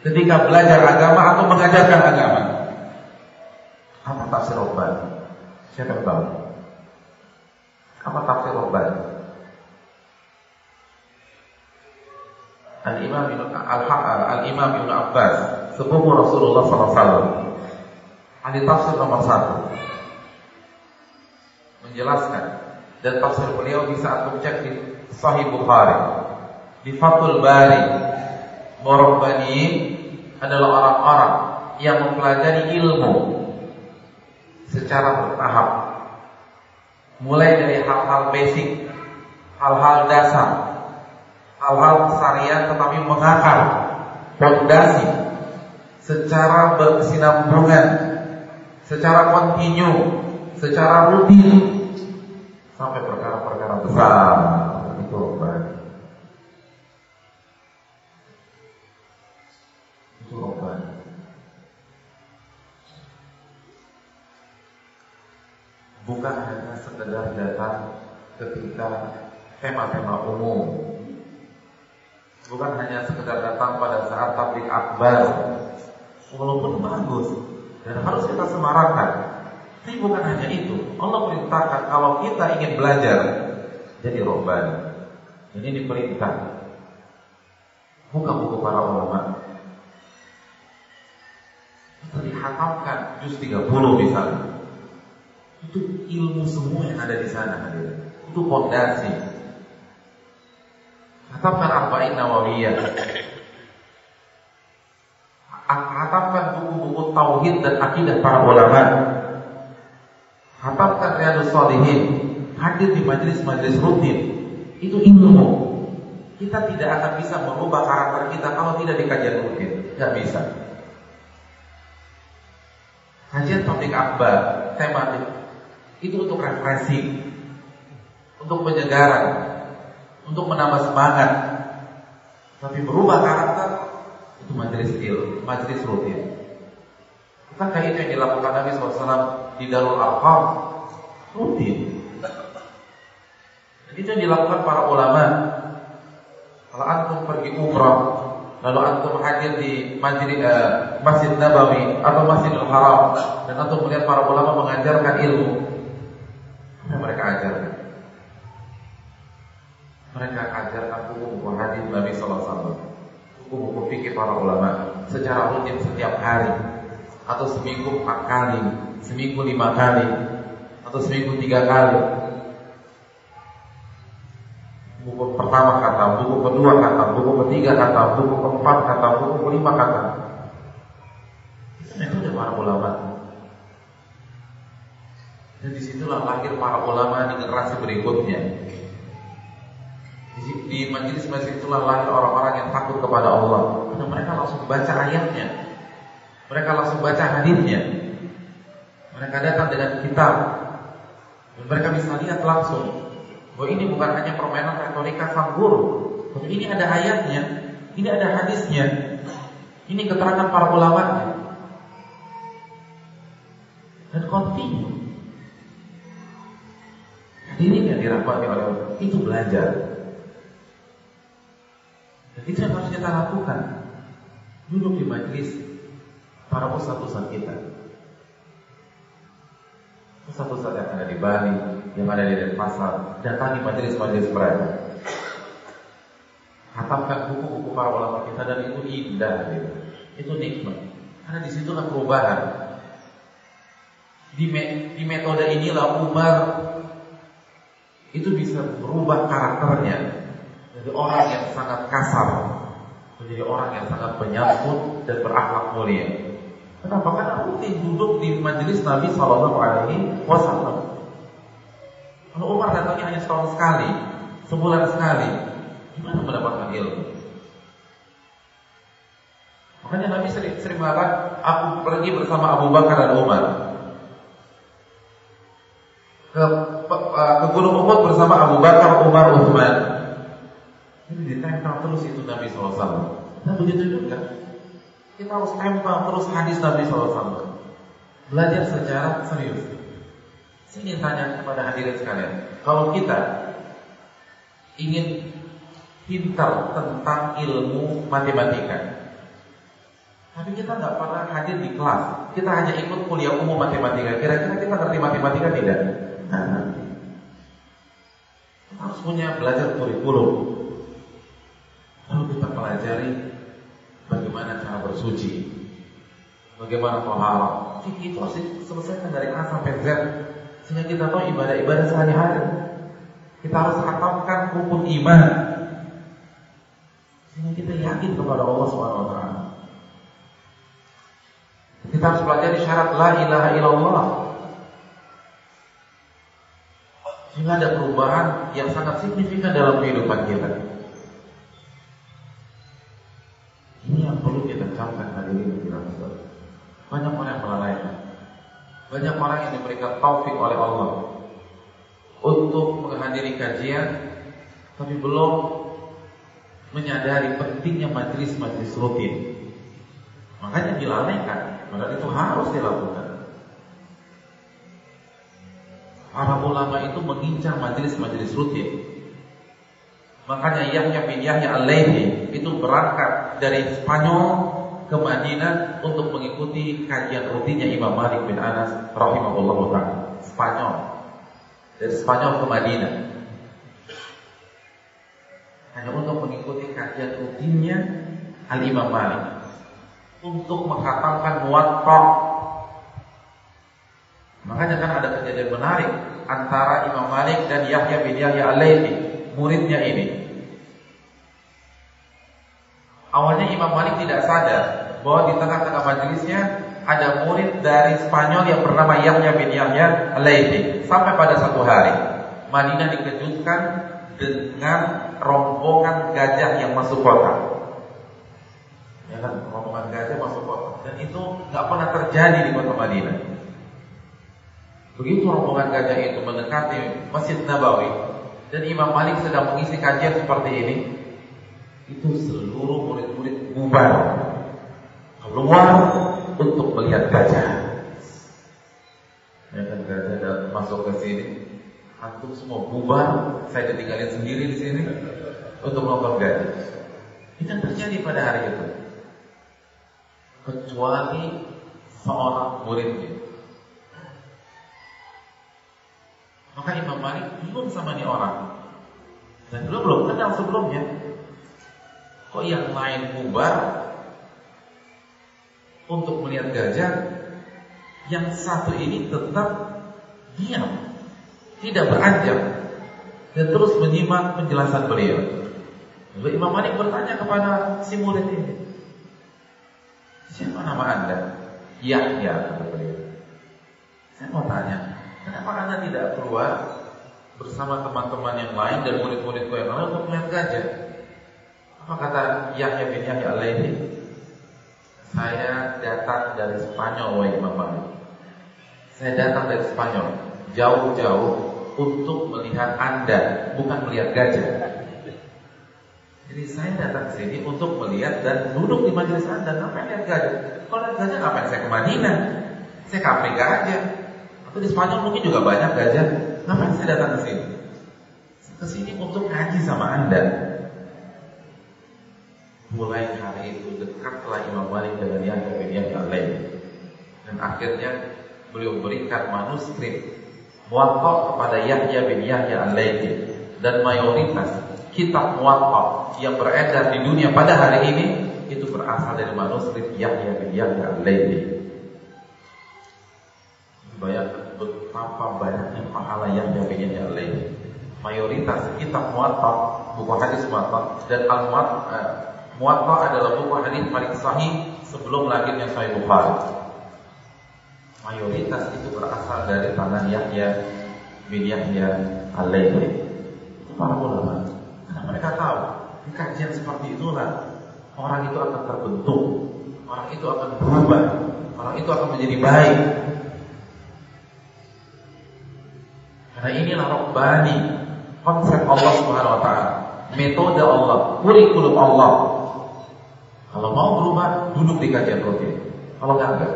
ketika belajar agama atau mengajarkan agama. Apa tafsir rabbani? Siapa yang tahu? Apa tafsir rabbani? Al-Imam Al-Imam Ibn Abbas sepupu Rasulullah SAW Hadis tafsir nomor satu. Menjelaskan. Dan tafsir beliau bisa antum cek di Sahih Bukhari. Di Fathul Bari. Murabbani adalah orang-orang yang mempelajari ilmu secara bertahap. Mulai dari hal-hal basic hal-hal dasar hal-hal kesarian tetapi mengakar fondasi secara berkesinambungan secara kontinu, secara rutin sampai perkara-perkara besar itu obat. Itu obat. Bukan hanya sekedar datang ketika tema-tema umum Bukan hanya sekedar datang pada saat tablik akbar Walaupun bagus dan harus kita semarakkan. Tapi bukan hanya itu. Allah perintahkan kalau kita ingin belajar jadi roban. Ini diperintah. Buka buku para ulama. Kita dihatamkan juz 30 misalnya. Itu ilmu semua yang ada di sana Itu fondasi. Hatamkan arba'in nawawiyah Hatapkan buku-buku tauhid dan akidah para ulama. Hatapkan riyadus salihin. Hadir di majelis-majelis rutin. Itu ilmu. Kita tidak akan bisa merubah karakter kita kalau tidak di kajian rutin. Tidak bisa. Kajian topik akbar, tematik. Itu untuk refreshing. Untuk penyegaran. Untuk menambah semangat. Tapi berubah karakter majelis il, majelis rutin. Bukankah itu yang dilakukan Nabi SAW di Darul Arqam? Rutin. Itu yang dilakukan para ulama. Kalau antum pergi umrah, lalu antum hadir di masjid, uh, masjid Nabawi atau Masjidil Haram, dan antum melihat para ulama mengajarkan ilmu, yang mereka ajarkan? Mereka ajarkan buku-buku hadis Nabi SAW buku-buku fikih para ulama secara rutin setiap hari atau seminggu empat kali, seminggu lima kali, atau seminggu tiga kali. Buku pertama kata, buku kedua kata, buku ketiga kata, buku keempat kata, buku kelima kata. Itu ada para ulama. Dan di situlah lahir para ulama di generasi berikutnya. Di majelis-majelis itulah lahir orang-orang yang takut kepada Allah. Karena mereka langsung baca ayatnya. Mereka langsung baca hadisnya. Mereka datang dengan kitab. Dan mereka bisa lihat langsung bahwa ini bukan hanya permainan retorika sang guru. Tapi ini ada ayatnya, ini ada hadisnya. Ini keterangan para ulama dan kontinu. Hadirin yang dirahmati oleh itu belajar. Dan itu yang harus kita lakukan. Duduk di majlis para pusat-pusat kita. Pusat-pusat yang ada di Bali, yang ada di Denpasar, datangi majelis-majelis mereka. Hatapkan buku-buku para ulama kita dan itu indah, gitu. itu nikmat. Karena di situ kan perubahan. Di, me di metode inilah Umar itu bisa berubah karakternya dari orang yang sangat kasar menjadi orang yang sangat penyambut dan berakhlak mulia. Kenapa? Karena rutin duduk di majelis Nabi Shallallahu Alaihi Wasallam. Kalau Umar datangnya hanya setahun sekali, sebulan sekali, gimana mendapatkan ilmu? Makanya Nabi sering, sering mengatakan, aku pergi bersama Abu Bakar dan Umar ke, ke Gunung Uhud bersama Abu Bakar, Umar, Uthman. Ini ditempel terus itu Nabi SAW. Nah begitu juga kita harus tempel terus hadis Nabi SAW. Belajar secara serius. Saya ingin tanya kepada hadirin sekalian, kalau kita ingin pintar tentang ilmu matematika, tapi kita nggak pernah hadir di kelas, kita hanya ikut kuliah umum matematika. Kira-kira kita ngerti matematika tidak? Nah, kita harus punya belajar kurikulum. Lalu kita pelajari bagaimana cara bersuci, bagaimana tohara. Fikih itu harus selesaikan dari A sampai Z sehingga kita tahu ibadah-ibadah sehari-hari. Kita harus hatamkan rukun iman sehingga kita yakin kepada Allah Subhanahu wa. Kita harus pelajari syarat la ilaha illallah. Sehingga ada perubahan yang sangat signifikan dalam kehidupan kita. Ini yang perlu kita camkan hari ini Banyak orang yang melalaikan. Banyak orang yang diberikan taufik oleh Allah untuk menghadiri kajian, tapi belum menyadari pentingnya majelis-majelis rutin. Makanya dilalaikan, padahal itu harus dilakukan. Para ulama itu mengincar majelis-majelis rutin. Makanya Yahya bin Yahya al-Laythi itu berangkat dari Spanyol ke Madinah untuk mengikuti kajian rutinnya Imam Malik bin Anas rahimahullah taala. Spanyol. Dari Spanyol ke Madinah. Hanya untuk mengikuti kajian rutinnya Al Imam Malik untuk menghatamkan muwatta. Makanya kan ada kejadian menarik antara Imam Malik dan Yahya bin Yahya Al-Laitsi, muridnya ini. Awalnya Imam Malik tidak sadar bahwa di tengah-tengah majelisnya ada murid dari Spanyol yang bernama Yahya bin Yahya. Sampai pada satu hari, Madinah dikejutkan dengan rombongan gajah yang masuk kota. Ya kan, rombongan gajah masuk kota. Dan itu nggak pernah terjadi di kota Madinah. Begitu rombongan gajah itu mendekati Masjid Nabawi dan Imam Malik sedang mengisi kajian seperti ini, itu seluruh murid-murid bubar keluar untuk melihat gajah. Ya kan gajah masuk ke sini, antum semua bubar, saya ditinggalin sendiri di sini untuk nonton gajah. Itu terjadi pada hari itu. Kecuali seorang muridnya. Maka Imam Malik belum sama nih orang. Dan belum belum kenal sebelumnya. Kok yang lain bubar untuk melihat gajah, yang satu ini tetap diam, tidak beranjak dan terus menyimak penjelasan beliau. Lalu Imam Malik bertanya kepada si murid ini, siapa nama anda? Yahya kata beliau. Saya mau tanya, kenapa anda tidak keluar bersama teman-teman yang lain dan murid-muridku yang lain untuk melihat gajah? Apa kata Yahya bin Yahya al Saya datang dari Spanyol, wahai Imam Malik. Saya datang dari Spanyol, jauh-jauh untuk melihat Anda, bukan melihat gajah. Jadi saya datang ke sini untuk melihat dan duduk di majelis Anda. Ngapain lihat gajah? Kalau lihat gajah ngapain saya ke Madinah? Saya Afrika aja. Atau di Spanyol mungkin juga banyak gajah. Ngapain saya datang ke sini? Ke sini untuk ngaji sama Anda. Mulai hari itu dekatlah Imam Malik dengan Yahya bin Yahya al Dan akhirnya beliau berikan manuskrip Muwatta kepada Yahya bin Yahya al dan mayoritas kitab Muwatta yang beredar di dunia pada hari ini itu berasal dari manuskrip Yahya bin Yahya al Bayangkan betapa banyaknya pahala Yahya bin Yahya al Mayoritas kitab Muwatta, buku hadis Muwatta dan Al-Muwatta Muwatta adalah buku hadis paling sahih sebelum lahirnya Sahih Bukhari. mayoritas itu berasal dari tangan Yahya bin Yahya al-Laythi. Para ulama, karena mereka tahu kajian seperti itulah orang itu akan terbentuk, orang itu akan berubah, orang itu akan menjadi baik. Karena inilah Rabbani, konsep Allah Subhanahu wa taala, metode Allah, kurikulum Allah. Kalau mau berubah, duduk di kajian rutin. Kalau enggak, enggak.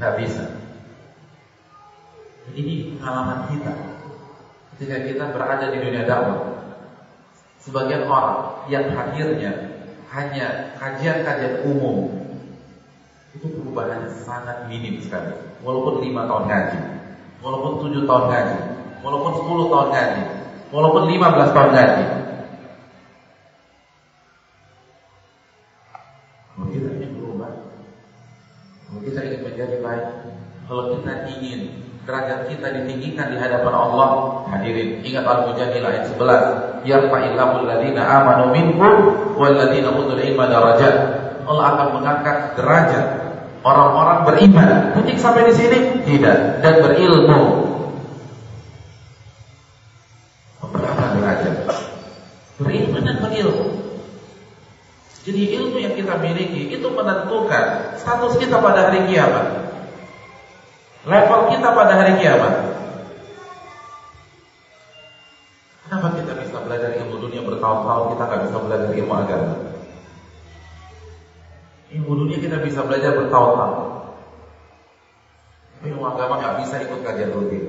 Enggak bisa. Ini pengalaman kita ketika kita berada di dunia dakwah. Sebagian orang yang hadirnya hanya kajian-kajian umum itu perubahannya sangat minim sekali. Walaupun lima tahun ngaji, walaupun tujuh tahun ngaji, walaupun sepuluh tahun ngaji, walaupun lima belas tahun ngaji. Kalau kita ingin berubah, kalau kita ingin menjadi baik, kalau kita ingin derajat kita ditinggikan di hadapan Allah, hadirin ingat Al-Mujadilah ayat 11, yarfa'illahu alladziina aamanu minkum wal ladziina utul ilma darajat. Allah akan mengangkat derajat orang-orang beriman. Titik sampai di sini? Tidak. Dan berilmu. Berapa derajat? Beriman dan berilmu. Jadi ilmu yang kita miliki itu menentukan status kita pada hari kiamat. Level kita pada hari kiamat. Kenapa kita bisa belajar ilmu dunia bertahun-tahun kita nggak bisa belajar ilmu agama? Ilmu dunia kita bisa belajar bertahun-tahun. Ilmu agama nggak bisa ikut kajian rutin.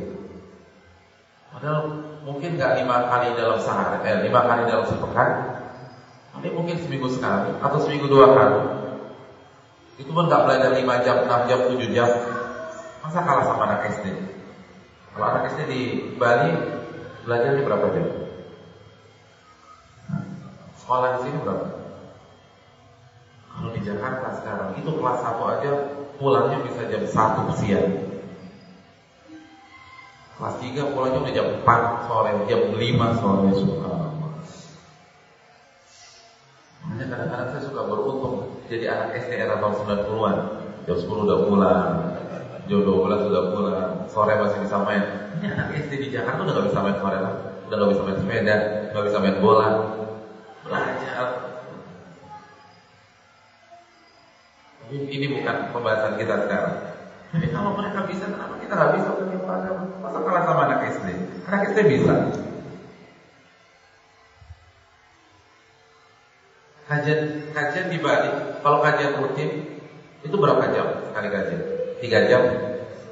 Padahal mungkin nggak lima kali dalam sehari, eh, lima kali dalam sepekan, tapi mungkin seminggu sekali atau seminggu dua kali. Itu pun nggak belajar lima jam, enam jam, tujuh jam. Masa kalah sama anak SD? Kalau anak SD di Bali belajar di berapa jam? Sekolah di sini berapa? Kalau di Jakarta sekarang itu kelas satu aja pulangnya bisa jam satu siang. Kelas tiga pulangnya udah jam 4 sore, jam 5 sore subhanallah. Makanya kadang-kadang saya suka beruntung jadi anak SD era tahun 90-an. Jam 10 udah pulang, jam 12 udah pulang, sore masih bisa main. Ini anak SD di Jakarta udah gak bisa main sore lah. Udah gak bisa main sepeda, gak bisa main bola. Belajar. Ini bukan pembahasan kita sekarang. Jadi kalau mereka bisa, kenapa kita gak bisa? Masa kalah sama anak SD? Anak SD bisa. Kajian kajian di Bali, kalau kajian rutin itu berapa jam sekali kajian? Tiga jam,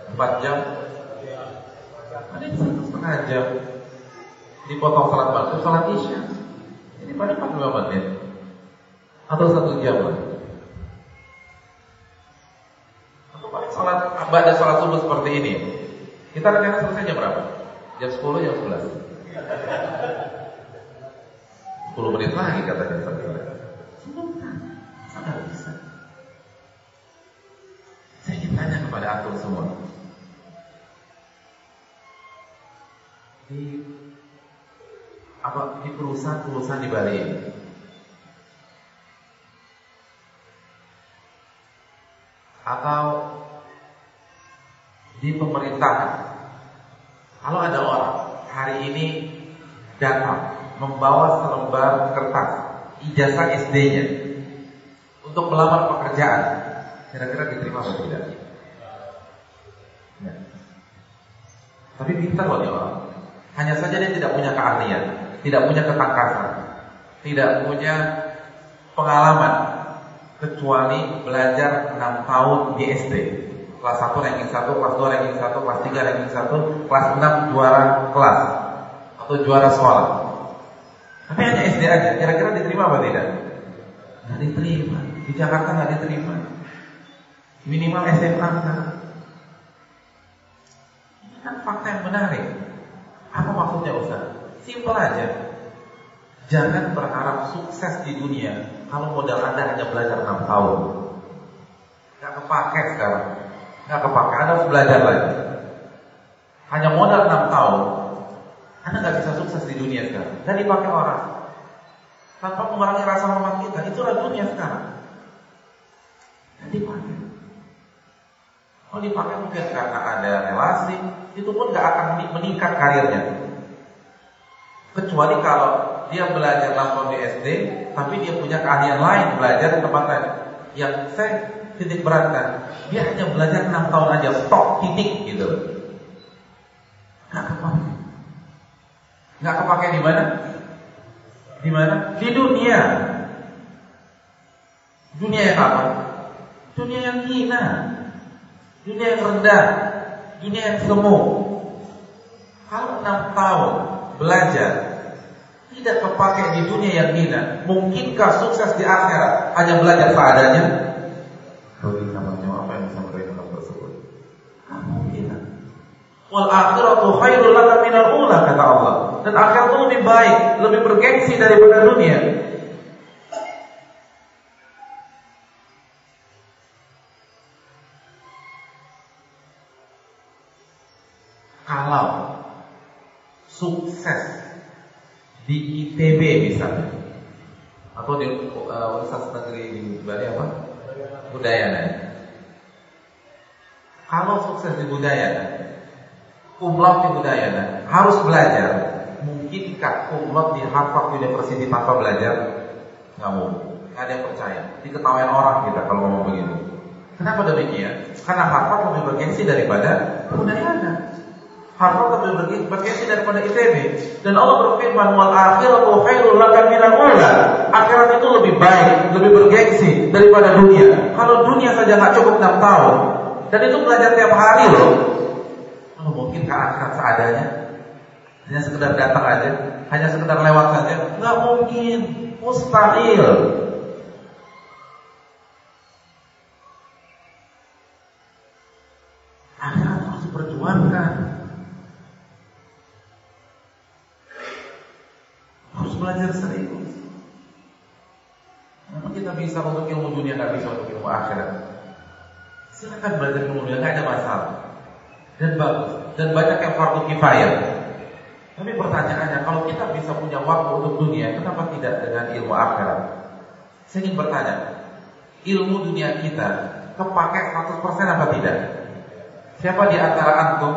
empat jam, ada setengah jam. Dipotong salat maghrib, salat isya. Ini paling 45 menit atau satu jam lah. Atau paling salat, ada salat subuh seperti ini. Kita rencana selesai jam berapa? Jam 10, jam 11. 10 menit lagi katanya Sebentar. Sangat bisa. Saya ingin tanya kepada antum semua. Di apa di perusahaan-perusahaan di Bali atau di pemerintahan kalau ada orang hari ini datang membawa selembar kertas ijazah SD-nya untuk melamar pekerjaan, kira-kira diterima atau tidak? Tapi pintar loh dia orang. Hanya saja dia tidak punya keahlian, tidak punya ketangkasan, tidak punya pengalaman kecuali belajar 6 tahun di SD. Kelas 1 ranking 1, kelas 2 ranking 1, kelas 3 ranking 1, kelas 6 juara kelas atau juara sekolah. Tapi hanya SD aja, kira-kira diterima apa tidak? Nggak diterima. Di Jakarta nggak diterima. Minimal SMA sekarang. Kan fakta yang menarik. Apa maksudnya Ustaz? Simpel aja. Jangan berharap sukses di dunia kalau modal Anda hanya belajar 6 tahun. Nggak kepake sekarang. Nggak kepake, Anda harus belajar lagi. Hanya modal 6 tahun, Anda nggak bisa sukses di dunia sekarang. Dan dipakai orang. Tanpa mengurangi rasa hormat kita, itulah dunia sekarang. Dan dipakai. Kalau dipakai mungkin karena ada relasi, itu pun gak akan meningkat karirnya. Kecuali kalau dia belajar langsung di SD, tapi dia punya keahlian lain belajar di tempat lain. Yang saya titik beratkan, dia hanya belajar 6 tahun aja, stop titik gitu. Gak kepake. Gak kepake di mana? Di mana? Di dunia. Dunia yang apa? Dunia yang hina. Dunia yang rendah. Dunia yang semu. Kalau enam tahun belajar tidak kepake di dunia yang hina, mungkinkah sukses di akhirat hanya belajar seadanya? Rugi namanya apa yang bisa mereka tersebut? Mungkin. Wal akhiratu khairul laka minal ula kata Allah. Dan akhirat itu lebih baik, lebih bergengsi daripada dunia. Kalau sukses di ITB misalnya atau di uh, Universitas Negeri di Bali apa? Budayana. Kalau sukses di budaya, kumlot di budaya harus belajar. Mungkinkah kumlot di Harvard University tanpa belajar? Nggak mau. Nggak ada yang percaya. Diketahui orang kita kalau ngomong begitu. Kenapa demikian? Karena Harvard lebih bergengsi daripada budaya. Harvard lebih bergengsi daripada ITB. Dan Allah berfirman, "Wal akhiratu khairul laka minal ula." Akhirat itu lebih baik, lebih bergengsi daripada dunia. Kalau dunia saja nggak cukup 6 tahun, dan itu belajar tiap hari loh. Kalau mungkin ke akhirat seadanya, hanya sekedar datang aja, hanya sekedar lewat saja, nggak mungkin, mustahil. Akhirat harus diperjuangkan. Harus belajar serius. Memang kita bisa untuk ilmu dunia, nggak bisa untuk ilmu akhirat. Silakan belajar ilmu dunia, nggak ada masalah. Dan bagus. Dan banyak yang fardu kifayah. Tapi pertanyaannya, kalau kita bisa punya waktu untuk dunia, kenapa tidak dengan ilmu akhirat? Saya ingin bertanya, ilmu dunia kita kepake 100% apa tidak? Siapa di antara antum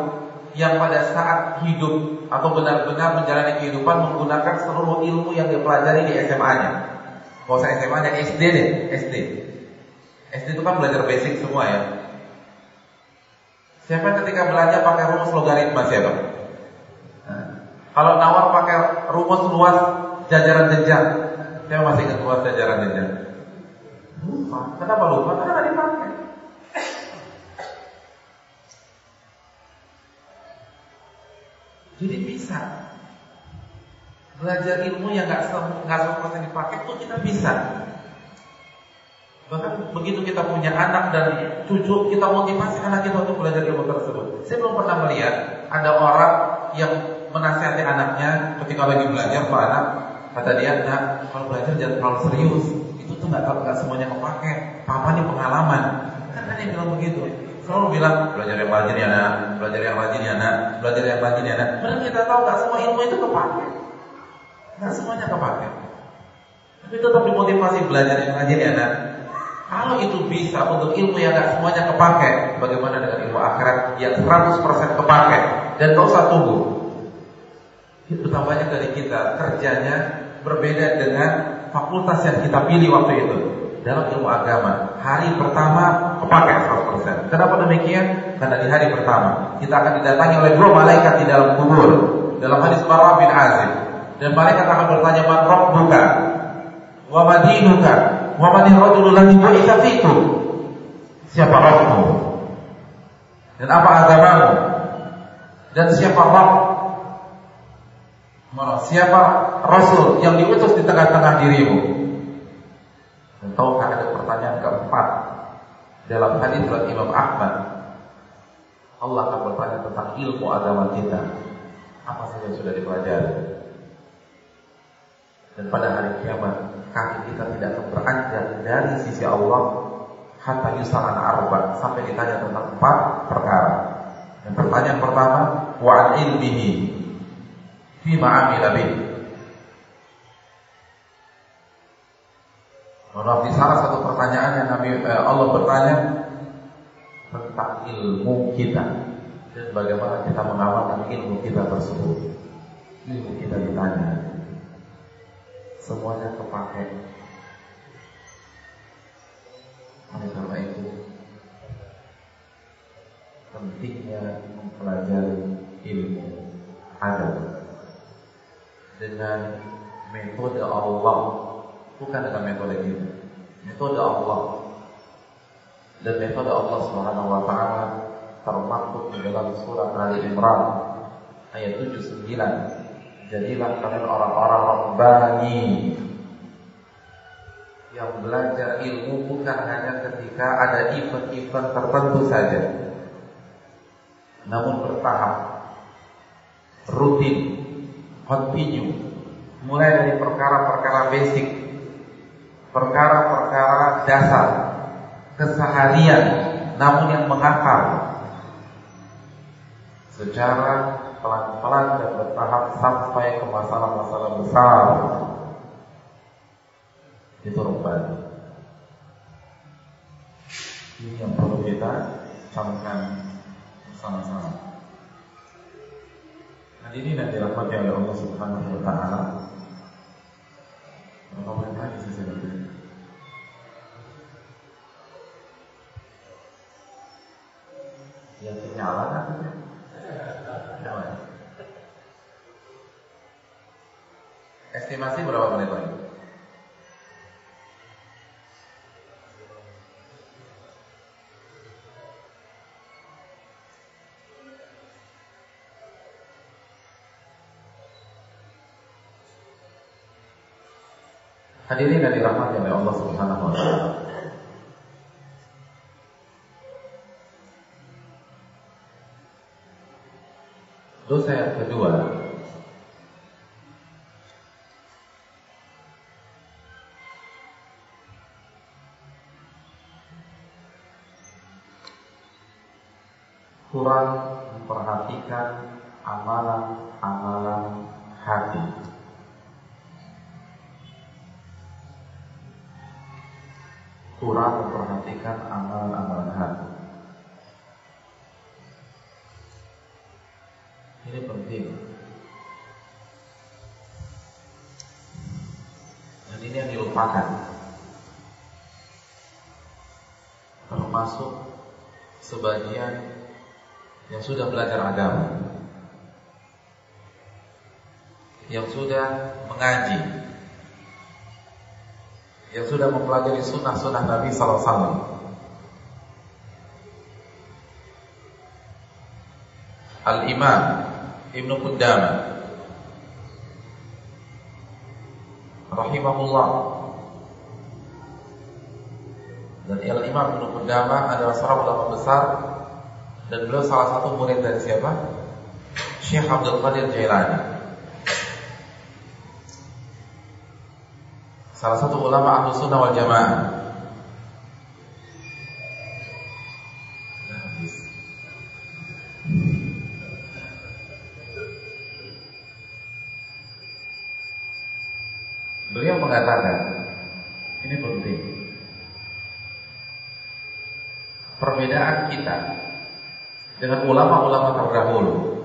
yang pada saat hidup atau benar-benar menjalani kehidupan menggunakan seluruh ilmu yang dipelajari di SMA-nya. Kalau saya SMA-nya SD deh, SD. SD itu kan belajar basic semua ya. Siapa ketika belajar pakai rumus logaritma siapa? Nah, kalau nawar pakai rumus luas jajaran jenjang, siapa masih ingat luas jajaran jenjang? Lupa. Kenapa lupa? Karena nggak dipakai. Jadi bisa belajar ilmu yang nggak nggak semua dipakai itu kita bisa. Bahkan begitu kita punya anak dan cucu, kita motivasi anak kita untuk belajar ilmu tersebut. Saya belum pernah melihat ada orang yang menasihati anaknya ketika lagi belajar, Pak anak, kata dia, nah kalau belajar jangan terlalu serius. Itu tuh nggak nggak semuanya kepake. Papa ini pengalaman. Kan dia bilang begitu selalu bilang belajar yang rajin ya nak, belajar yang rajin ya nak, belajar yang rajin ya nak. Padahal kita tahu nggak semua ilmu itu kepake, nggak semuanya kepake. Tapi tetap dimotivasi belajar yang rajin ya nak. Kalau itu bisa untuk ilmu yang nggak semuanya kepake, bagaimana dengan ilmu akhirat yang 100% kepake? Dan kau usah tunggu. Betapa banyak dari kita kerjanya berbeda dengan fakultas yang kita pilih waktu itu dalam ilmu agama. Hari pertama kepake 100%. Kenapa demikian? Karena di hari pertama kita akan didatangi oleh dua malaikat di dalam kubur. Dalam hadis Barra bin Azib. Dan malaikat akan bertanya, "Man rabbuka? Wa madinuka? Wa man rajulul ladzi bu'itsa fikum?" Siapa Rabbmu? Dan apa agamamu? Dan siapa Rabb? Siapa Rasul yang diutus di tengah-tengah dirimu? Dan tahukah ada pertanyaan keempat dalam hadis riwayat Imam Ahmad? Allah akan bertanya tentang ilmu agama kita. Apa saja yang sudah dipelajari? Dan pada hari kiamat kaki kita tidak akan beranjak dari sisi Allah hatta yusalan arba sampai ditanya tentang empat perkara. Yang pertanyaan pertama, wa ilmihi fima amila bih. Di salah satu pertanyaan yang Nabi eh, Allah bertanya tentang ilmu kita dan bagaimana kita mengamalkan ilmu kita tersebut. Ilmu kita ditanya, semuanya kepake. Oleh karena itu, pentingnya mempelajari ilmu adab dengan metode Allah, bukan dengan metode kita. Metode Allah dan metode Allah Subhanahu wa taala termaktub di dalam surat Ali Imran ayat 79. Jadilah kalian orang-orang rabbani yang belajar ilmu bukan hanya ketika ada event-event tertentu saja. Namun bertahap, rutin, continue, mulai dari perkara-perkara basic, perkara-perkara dasar, keseharian, namun yang mengakar secara pelan-pelan dan bertahap sampai ke masalah-masalah besar. Itu rupanya. Ini yang perlu kita camkan bersama-sama. Hadirin yang dirahmati oleh Allah Subhanahu wa taala. Berapa menit lagi sisa waktu? Yang? Estimasi berapa menit lagi? Hadirin yang dirahmati oleh Allah Subhanahu wa taala. Dosa yang kedua kurang memperhatikan amalan-amalan hati. Kurang memperhatikan amalan-amalan hati. Ini penting. Dan ini yang dilupakan. Termasuk sebagian yang sudah belajar agama. Yang sudah mengaji. Yang sudah mempelajari sunnah-sunnah Nabi Sallallahu Alaihi Wasallam. Al-Imam Ibnu Qudama rahimahullah dan Al-Imam Ibnu Qudama adalah seorang ulama besar dan beliau salah satu murid dari siapa? Syekh Abdul Qadir Jailani. Salah satu ulama ahlu sunnah wal jamaah. Beliau mengatakan Ini penting. Perbedaan kita Dengan ulama-ulama terdahulu.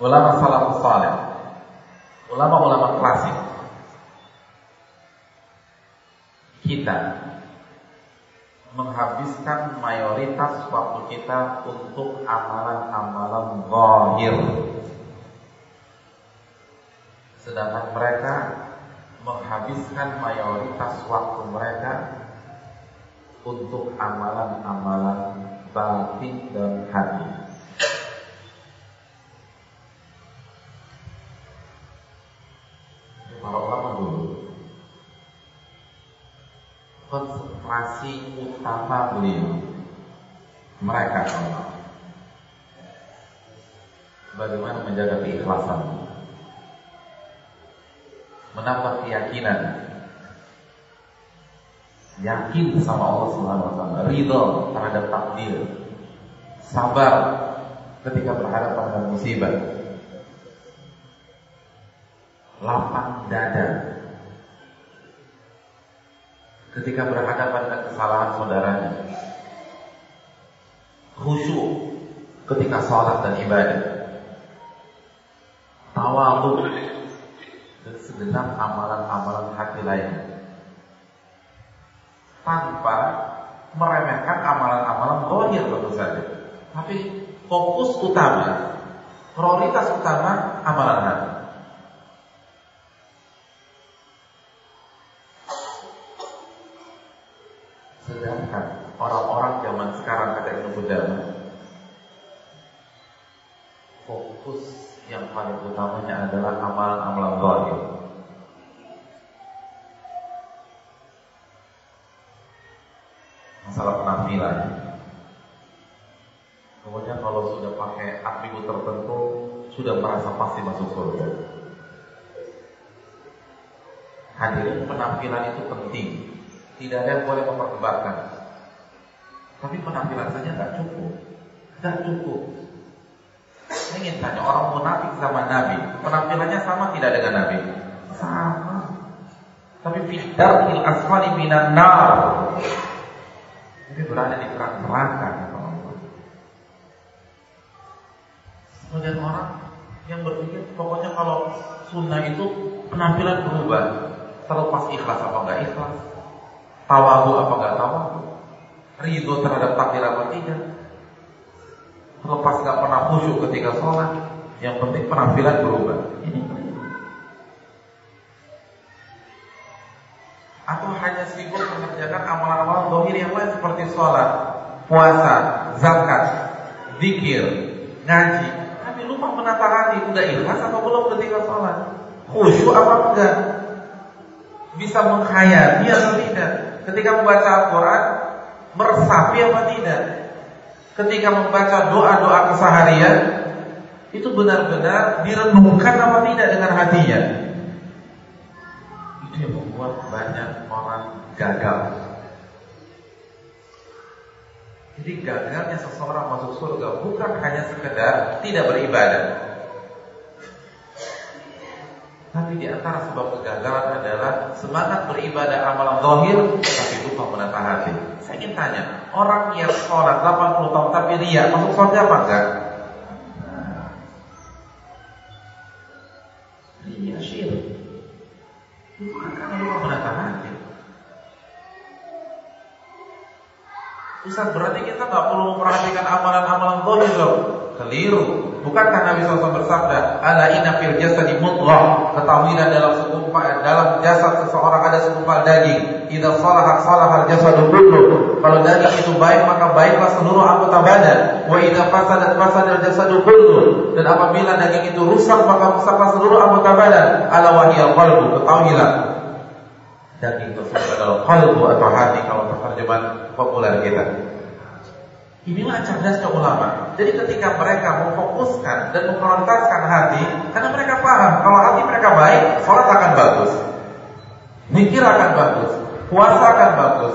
Ulama salafus saleh. Ulama-ulama klasik. Kita Menghabiskan mayoritas waktu kita Untuk amalan-amalan zahir. Sedangkan mereka menghabiskan mayoritas waktu mereka untuk amalan-amalan batin dan hati. Para ulama dulu. Konsentrasi utama beliau. Mereka bagaimana menjaga keikhlasan. Menambah keyakinan yakin sama Allah Subhanahu wa taala, ridho terhadap takdir, sabar ketika berhadapan dengan musibah, lapang dada. Ketika berhadapan dengan kesalahan saudaranya, khusyuk ketika sholat dan ibadah. Tawadu. Dan segenap amalan-amalan hati lainnya. Tanpa meremehkan amalan-amalan zahir tentu saja. Tapi fokus utama, prioritas utama amalan hati. Sedangkan orang-orang zaman sekarang kata Ibnu Qudamah fokus yang paling utamanya adalah amalan-amalan zahir penampilan. Kemudian kalau sudah pakai atribut tertentu sudah merasa pasti masuk surga. Hadirin penampilan itu penting. Tidak ada yang boleh memperdebatkan. Tapi penampilan saja nggak cukup. Nggak cukup. Saya ingin tanya orang munafik sama Nabi, penampilannya sama tidak dengan Nabi? Sama. Tapi fidar il asfali minan nar. Ini berada di perang neraka. Kemudian orang yang berpikir pokoknya kalau sunnah itu penampilan berubah terlepas ikhlas apa enggak ikhlas Tawabu apa enggak tawabu? Ridho terhadap takdir apa tidak? Lepas enggak pernah khusyuk ketika sholat Yang penting penampilan berubah Ini Atau hanya sibuk mengerjakan amalan-amalan dohir yang lain Seperti sholat, puasa, zakat, zikir, ngaji Lupa menata hati Udah ikhlas atau belum? Ketika sholat? Khusyuk apa enggak? Bisa menghayati atau tidak? Ketika membaca Al-Quran Meresapi apa tidak? Ketika membaca doa-doa keseharian Itu benar-benar direnungkan apa tidak dengan hatinya? Itu yang membuat banyak orang gagal Jadi gagalnya seseorang masuk surga Bukan hanya sekedar tidak beribadah tapi di antara sebab kegagalan adalah semangat beribadah amalan zahir tapi lupa menata hati. Saya ingin tanya, orang yang sholat 80 tahun tapi ria masuk surga apa enggak? Ria syirik. Itu karena lupa menata hati. Ustaz berarti kita nggak perlu memperhatikan amalan-amalan zahir dong. Keliru. Bukankah Nabi SAW bersabda, "Ala inna fil jasadi mudghah." Ketahuilah dalam segumpal dalam jasad seseorang ada segumpal daging. Idza salahat salahal jasadu kullu. Kalau daging itu baik maka baiklah seluruh anggota badan. Wa idza fasadat fasadal jasadu kullu. Dan apabila daging itu rusak maka rusaklah seluruh anggota badan. Ala wahiyal qalbu. Ketahuilah daging tersebut adalah qalbu atau hati kalau terjemahan populer kita. Inilah cerdasnya ulama. Jadi ketika mereka memfokuskan dan memprioritaskan hati, karena mereka paham kalau hati mereka baik, sholat akan bagus, mikir akan bagus, puasa akan bagus,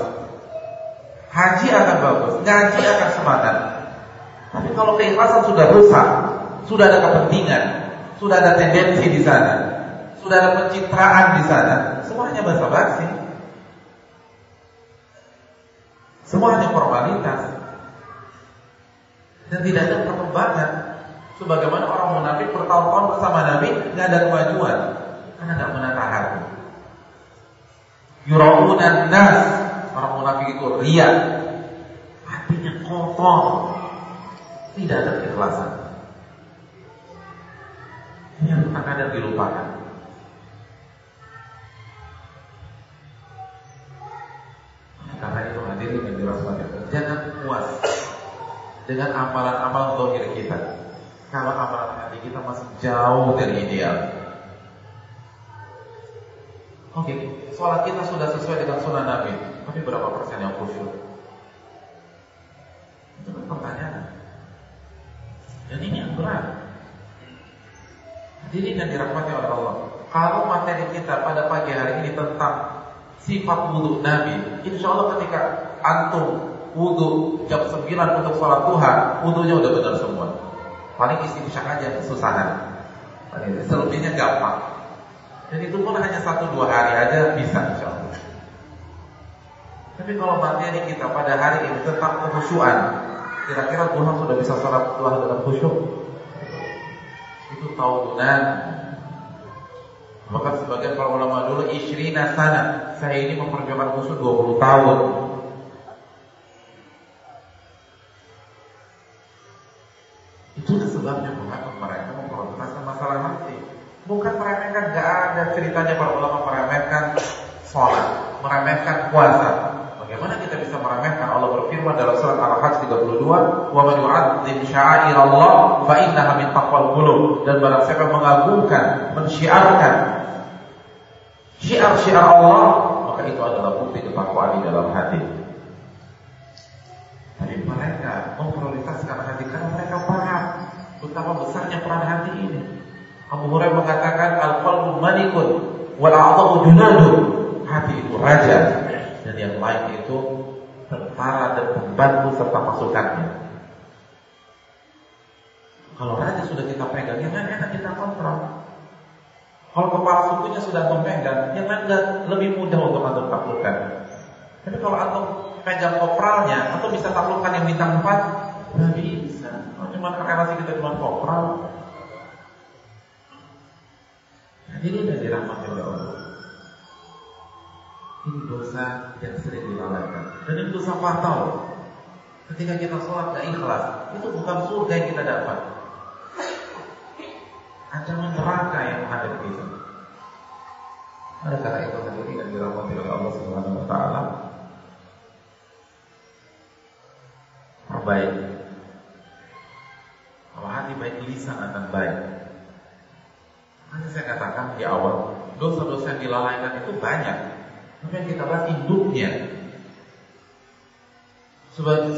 haji akan bagus, ngaji akan semangat. Tapi kalau keikhlasan sudah rusak, sudah ada kepentingan, sudah ada tendensi di sana, sudah ada pencitraan di sana, semuanya basa-basi. Semuanya formalitas dan tidak ada perkembangan. Sebagaimana orang munafik bertahun-tahun bersama Nabi nggak ada kemajuan karena nggak menata hati. Yuraunan nas orang munafik itu ria, hatinya kotor, tidak ada keikhlasan. Yang akan dilupakan. Karena itu hadirin yang dirahmati Jangan puas dengan amalan-amalan zahir kita. Kalau amalan hati kita masih jauh dari ideal. Oke, okay, sholat kita sudah sesuai dengan sunnah Nabi, tapi berapa persen yang khusyuk? Itu kan pertanyaan. Dan ini yang berat. Jadi yang dirahmati oleh Allah. Kalau materi kita pada pagi hari ini tentang sifat wudhu Nabi, insya Allah ketika antum wudhu jam 9 untuk sholat duha, wudhunya udah benar semua. Paling istiqsyak aja kesusahan. Selebihnya gampang. Dan itu pun hanya satu dua hari aja bisa insya Allah. Tapi kalau materi kita pada hari ini tentang kehusuan, Kira-kira Tuhan sudah bisa sholat Tuhan dengan khusyuk? Itu tahunan. Maka sebagian para ulama dulu isyrina sana. Saya ini memperjuangkan khusyuk 20 tahun. Itulah sebabnya mengapa mereka memperhatikan masalah hati. Bukan meremehkan, gak ada ceritanya para ulama meremehkan sholat, meremehkan puasa. Bagaimana kita bisa meremehkan Allah berfirman dalam surat Al-Hajj 32, "Wa man yu'azzim sya'airallah fa innaha min taqwal qulub." Dan barang siapa mengagungkan, mensyiarkan syiar-syiar Allah, maka itu adalah bukti ketakwaan di dalam hati. Tapi mereka memprioritaskan hati karena mereka paham betapa besarnya peran hati ini. Abu Hurairah mengatakan al-qalbu malikun wal a'dhamu junadun. Hati itu raja dan yang lain itu tentara dan pembantu serta pasukannya. Kalau raja sudah kita pegang, yang lain enak kita kontrol. Kalau kepala sukunya sudah memegang, yang lain lebih mudah untuk antum taklukkan. Tapi kalau antum pegang kopralnya, atau bisa taklukkan yang bintang 4, nggak bisa. Oh, cuma relasi kita cuma kopral. Nah, ini dirahmati oleh Allah. Ini dosa yang sering dilalaikan. Dan ini dosa fatal. Ketika kita sholat gak ikhlas Itu bukan surga yang kita dapat. Ancaman neraka yang menghadapi kita. Oleh karena itu hadirin yang dirahmati oleh Allah Subhanahu Wa Taala Perbaik. Kalau hati baik lisan akan baik. Hanya saya katakan di awal Dosa-dosa yang dilalaikan itu banyak yang kita bahas induknya.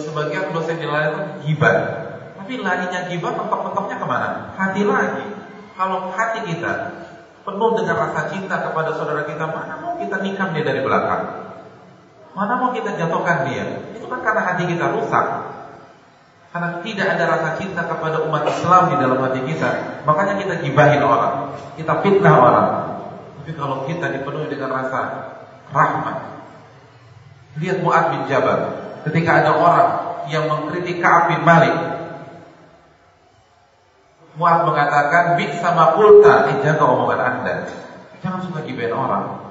Sebagian dosa yang dilarang gibah. Tapi larinya gibah mentok-mentoknya ke mana? Hati lagi. Kalau hati kita penuh dengan rasa cinta kepada saudara kita, mana mau kita nikam dia dari belakang? Mana mau kita jatuhkan dia? Itu kan karena hati kita rusak. Karena tidak ada rasa cinta kepada umat Islam di dalam hati kita, makanya kita gibahin orang, kita fitnah orang. Tapi kalau kita dipenuhi dengan rasa rahmat. Lihat Mu'ad bin Jabal ketika ada orang yang mengkritik Ka'ab bin Malik. Mu'ad mengatakan, "Bi sama kulta, eh, jaga omongan Anda. Jangan suka gibain orang."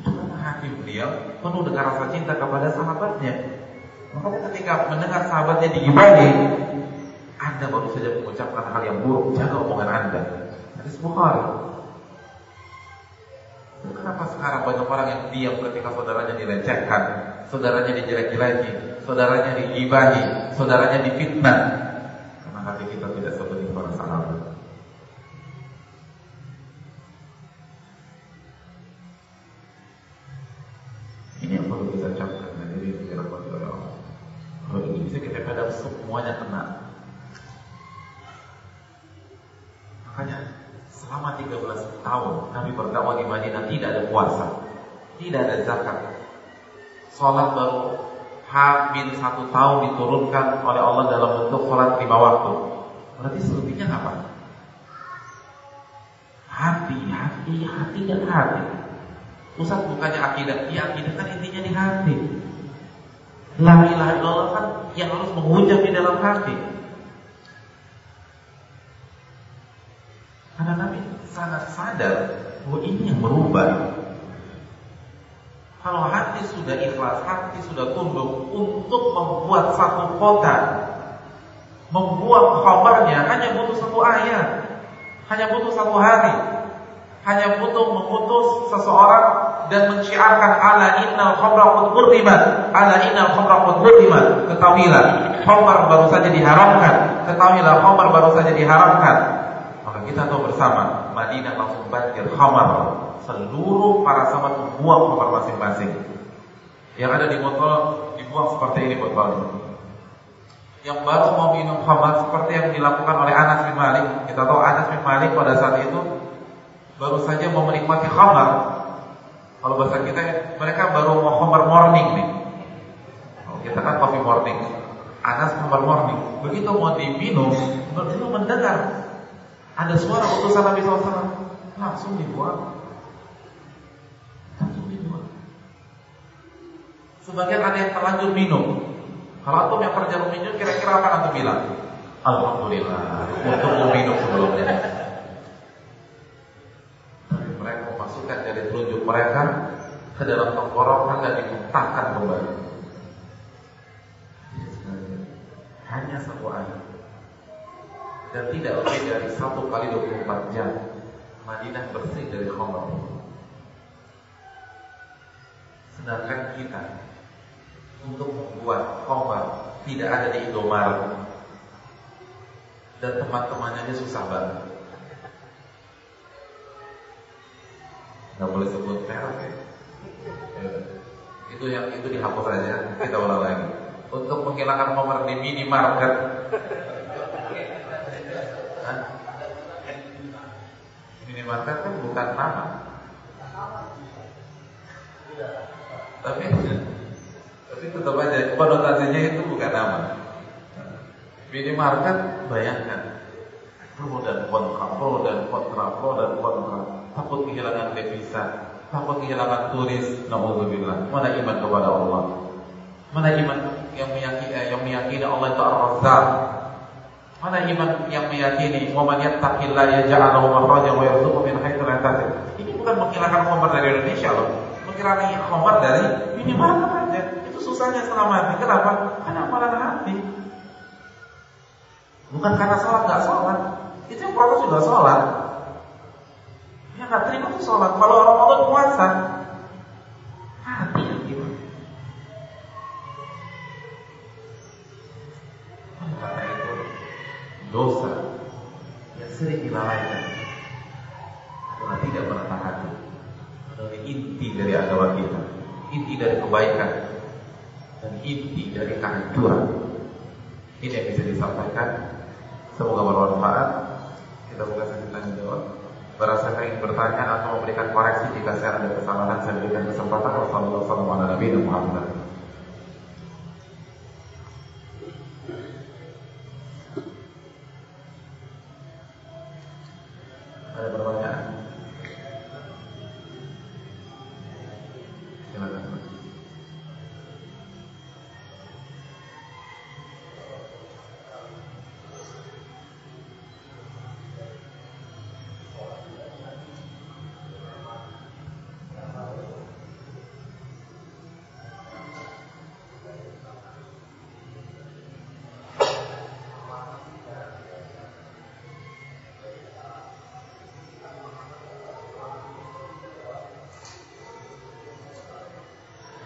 Karena hati beliau penuh dengan rasa cinta kepada sahabatnya. Maka ketika mendengar sahabatnya digibahi, Anda baru saja mengucapkan hal yang buruk, jaga omongan Anda. Hadis Bukhari. Sekarang banyak orang yang diam ketika saudaranya dilecehkan, saudaranya dijelek-jeleki, saudaranya digibahi, saudaranya difitnah? Karena hati kita tidak seperti para sahabat. Ini yang perlu kita camkan dan ini dirahmati oleh Allah. Kalau ini bisa kita pada semuanya kena. Makanya Selama 13 tahun Nabi berdakwah di Madinah tidak ada puasa, tidak ada zakat. Salat baru Hamil satu tahun diturunkan oleh Allah dalam bentuk salat lima waktu. Berarti selebihnya apa? Hati, hati, hati dan hati. Pusat bukannya akidah, ya akidah kan intinya di hati. La ilaha illallah kan yang harus menghujam di dalam hati. Karena Nabi sangat sadar bahwa ini yang merubah. Kalau hati sudah ikhlas, hati sudah tunduk untuk membuat satu kota, membuat kabarnya hanya butuh satu ayat, hanya butuh satu hari, hanya butuh memutus seseorang dan menciarkan ala innal khamra qad hurrimat ala innal khamra qad ketahuilah khamar baru saja diharamkan ketahuilah khamar baru saja diharamkan kita tahu bersama Madinah langsung banjir khamar. Seluruh para sahabat membuang khamar masing-masing. Yang ada di botol dibuang seperti ini botolnya. Yang baru mau minum khamar seperti yang dilakukan oleh Anas bin Malik. Kita tahu Anas bin Malik pada saat itu baru saja mau menikmati khamar. Kalau bahasa kita mereka baru mau khamar morning nih. Kita kan coffee morning. Anas khamar morning. Begitu mau diminum, begitu mendengar ada suara utusan Nabi SAW Langsung dibuang Langsung dibuang Sebagian ada yang terlanjur minum Kalau antum yang kerja minum kira-kira apa antum bilang? Alhamdulillah, untuk minum sebelumnya. Tapi mereka memasukkan dari telunjuk mereka ke dalam tenggorokan dan dimuntahkan kembali. Hanya satu ayat dan tidak lebih dari satu kali 24 jam Madinah bersih dari khamar. Sedangkan kita untuk membuat khamar tidak ada di Indomaret dan teman-temannya aja susah banget. Gak boleh sebut merek ya. Itu yang itu dihapus saja. Kita ulang lagi. Untuk menghilangkan nomor di minimarket. Minimarket kan bukan nama. Tapi tapi tetap aja konotasinya itu bukan nama. Minimarket bayangkan pro dan kontra, pro dan kontra, pro dan kontra. Takut kehilangan devisa, takut kehilangan turis. Nauzubillah. Mana iman kepada Allah? Mana iman yang meyakini yang meyakini Allah itu Ar-Razzaq? Mana iman yang meyakini wa man yattaqillaha yaj'al lahu makhrajan wa yarzuqhu min haitsu la? Ini bukan menghilangkan khamar dari Indonesia loh. Menghilangkan khamar dari minimarket susahnya selama hati. Kenapa? Karena amalan hati. Bukan karena sholat nggak sholat. Itu yang protes juga sholat. Yang nggak terima itu sholat. Kalau orang mau puasa, hati yang gimana? Karena itu dosa yang sering dilalaikan karena tidak menata hati. Inti dari agama kita, inti dari kebaikan, dan inti dari kehancuran. Ini yang bisa disampaikan Semoga bermanfaat. Kita buka sesi tanya jawab. Berasa ingin bertanya atau memberikan koreksi jika saya ada kesalahan, saya berikan kesempatan. Wassalamualaikum warahmatullahi wabarakatuh.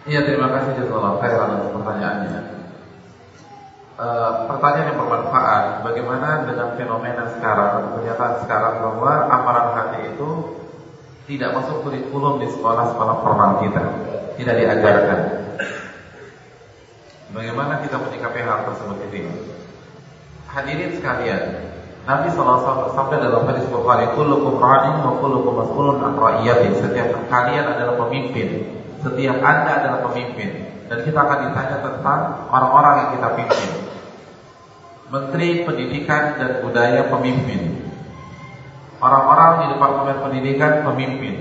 Iya terima kasih jazakallah khairan atas pertanyaannya. E, pertanyaan yang bermanfaat. Bagaimana dengan fenomena sekarang kenyataan sekarang bahwa amalan hati itu tidak masuk kurikulum di sekolah-sekolah formal kita, tidak diajarkan. Bagaimana kita menyikapi hal tersebut ini? Hadirin sekalian, Nabi SAW bersabda dalam hadis Bukhari, "Kullukum ra'in wa kullukum mas'ulun an ra'iyatin." Setiap kalian adalah pemimpin, setiap Anda adalah pemimpin dan kita akan ditanya tentang orang-orang yang kita pimpin. Menteri Pendidikan dan Budaya pemimpin. Orang-orang di Departemen Pendidikan pemimpin.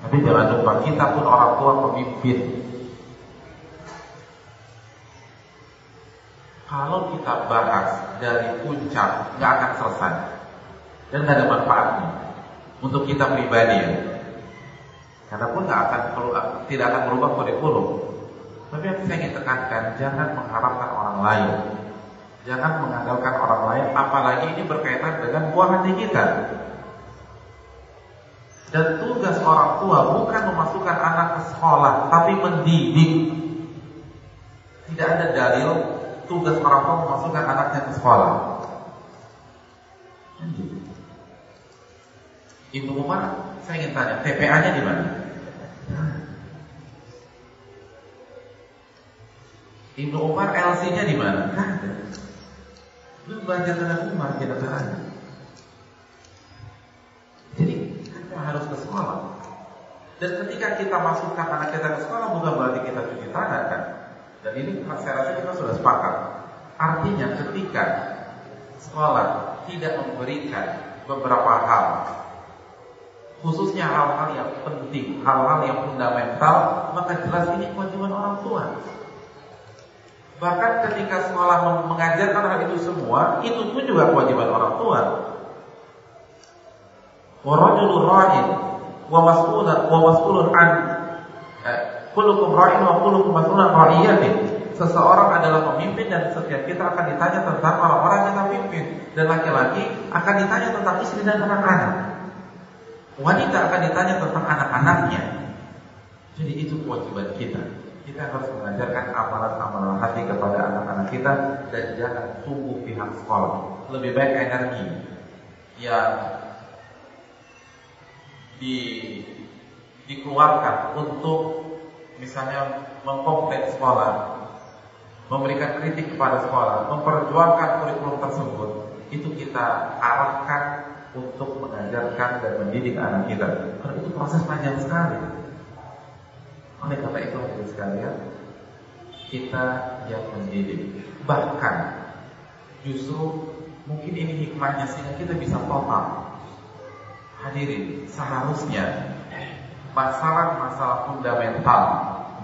Tapi jangan lupa kita pun orang tua pemimpin. Kalau kita bahas dari puncak nggak akan selesai dan nggak ada manfaatnya untuk kita pribadi ya. Karena pun nggak akan perlu, tidak akan berubah kurikulum. Tapi yang saya ingin tekankan, jangan mengharapkan orang lain, jangan mengandalkan orang lain, apalagi ini berkaitan dengan buah hati kita. Dan tugas orang tua bukan memasukkan anak ke sekolah, tapi mendidik. Tidak ada dalil tugas orang tua memasukkan anaknya ke sekolah. Ibu Umar, saya ingin tanya, TPA-nya di mana? Ibnu Umar LC-nya di mana? Kan ada. Dengan Umar kita ada. Jadi kita harus ke sekolah. Dan ketika kita masukkan anak kita ke sekolah bukan berarti kita cuci tangan kan? Dan ini saya rasa kita sudah sepakat. Artinya ketika sekolah tidak memberikan beberapa hal khususnya hal-hal yang penting, hal-hal yang fundamental, maka jelas ini kewajiban orang tua. Bahkan ketika sekolah mengajarkan hal itu semua, itu pun juga kewajiban orang tua. Wa rajulun ra'in wa mas'ulun wa mas'ulun an eh, kullukum ra'in wa kullukum. Seseorang adalah pemimpin dan setiap kita akan ditanya tentang orang-orang yang kita pimpin dan laki-laki akan ditanya tentang istri dan anak-anak. Wanita akan ditanya tentang anak-anaknya. Jadi itu kewajiban kita. Kita harus mengajarkan amalan-amalan hati kepada anak-anak kita dan jangan tunggu pihak sekolah. Lebih baik energi yang di, dikeluarkan untuk misalnya mengkompleks sekolah, memberikan kritik kepada sekolah, memperjuangkan kurikulum tersebut, itu kita arahkan untuk mengajarkan dan mendidik anak kita. Karena itu proses panjang sekali. Oleh karena itu hadirin sekalian, kita yang mendidik. Bahkan justru mungkin ini hikmahnya sehingga kita bisa total. Hadirin, seharusnya masalah-masalah fundamental,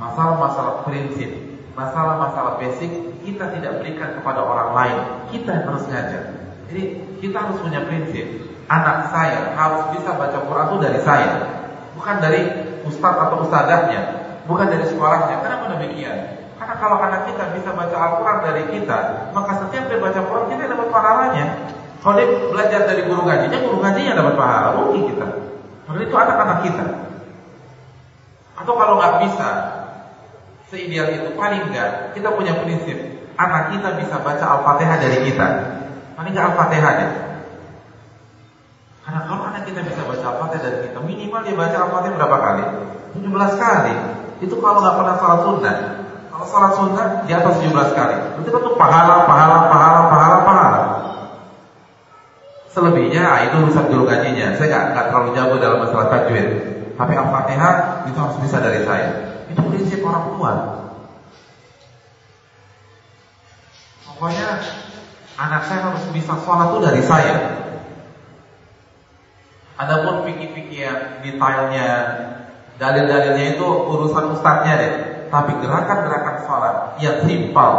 masalah-masalah prinsip, masalah-masalah basic kita tidak berikan kepada orang lain. Kita harus ngajar. Jadi kita harus punya prinsip. Anak saya harus bisa baca Quran itu dari saya, bukan dari ustadz atau ustadzahnya bukan dari sekolahnya. Kenapa demikian? Karena kalau anak kita bisa baca Al-Quran dari kita, maka setiap dia baca Quran kita dapat pahalanya. Kalau dia belajar dari guru gajinya, guru gajinya dapat pahala, rugi kita. Karena itu anak-anak kita. Atau kalau nggak bisa, seideal itu paling enggak kita punya prinsip anak kita bisa baca Al-Fatihah dari kita. Paling enggak Al-Fatihah. Karena kalau anak kita bisa baca Al-Fatihah dari kita, minimal dia baca Al-Fatihah berapa kali? 17 kali. Itu kalau nggak pernah sholat sunnah. Kalau sholat sunnah di atas 17 kali. Itu kan tuh pahala, pahala, pahala, pahala, pahala. Selebihnya ah, itu urusan guru gajinya. Saya nggak terlalu jago dalam masalah tajwid. Tapi al-fatihah itu harus bisa dari saya. Itu prinsip orang tua. Pokoknya anak saya harus bisa sholat itu dari saya. Adapun pikir-pikir yang detailnya Dalil-dalilnya itu urusan ustadznya deh. Tapi gerakan-gerakan sholat yang simpel,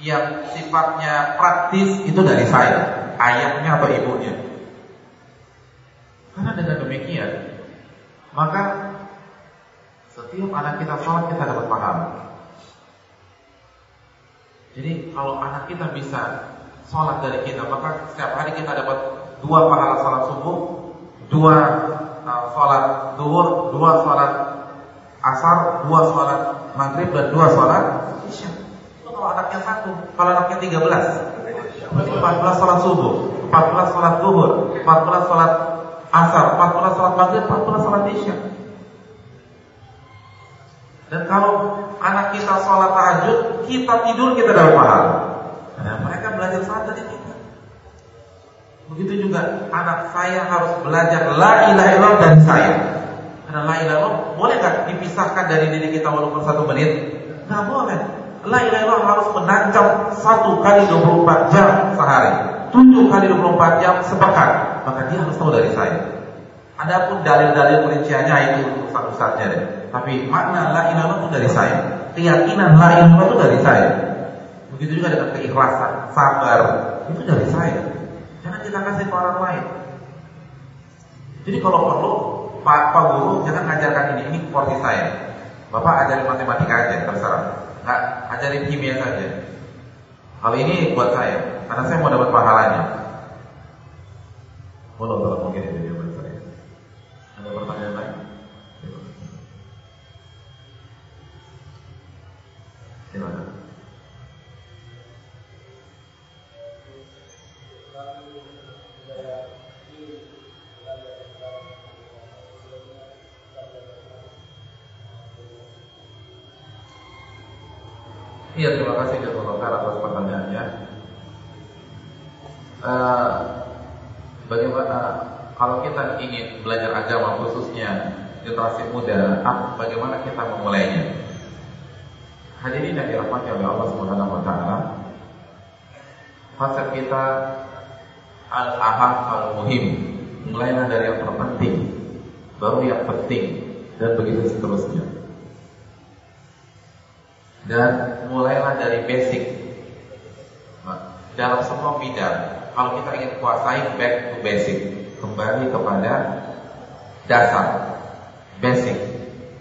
yang sifatnya praktis itu dari saya, ayahnya atau ibunya. Karena dengan demikian, maka setiap anak kita sholat kita dapat paham. Jadi kalau anak kita bisa sholat dari kita, maka setiap hari kita dapat dua pahala sholat subuh, dua uh, sholat duhur, dua sholat asar, dua sholat maghrib dan dua sholat isya. Itu kalau anaknya satu, kalau anaknya tiga belas, empat belas sholat subuh, empat belas sholat duhur, empat belas sholat asar, empat belas sholat maghrib, empat belas sholat isya. Dan kalau anak kita sholat tahajud, kita tidur kita dapat pahala. Karena mereka belajar dari kita. Begitu juga anak saya harus belajar la ilaha illallah dari saya. Karena la ilaha illallah boleh nggak dipisahkan dari diri kita walaupun satu menit? Nggak boleh. La ilaha illallah harus menancap satu kali 24 jam sehari, tujuh kali 24 jam sepekan. Maka dia harus tahu dari saya. Adapun dalil-dalil perinciannya itu ustaz-ustaznya deh. Tapi makna la ilaha illallah itu dari saya. Keyakinan la ilaha illallah itu dari saya. Begitu juga dengan keikhlasan, sabar, itu dari saya. Jangan kita kasih ke orang lain. Jadi kalau perlu Pak, Pak Guru jangan ngajarkan ini, ini porsi saya. Bapak ajarin matematika aja, terserah. Nggak ajarin kimia saja. Kalau ini buat saya, karena saya mau dapat pahalanya. Boleh, kalau mungkin itu jawaban saya. Ada pertanyaan lain? Silakan. Iya terima kasih Jazakallah atas pertanyaannya. Uh, bagaimana kalau kita ingin belajar agama khususnya generasi muda, bagaimana kita memulainya? Hadirin yang dirahmati oleh Allah Subhanahu wa taala. Konsep kita al-aham al-muhim. Mulailah dari yang terpenting, baru yang penting dan begitu seterusnya. Dan mulailah dari basic. Nah, dalam semua bidang, kalau kita ingin kuasai back to basic, kembali kepada dasar, basic.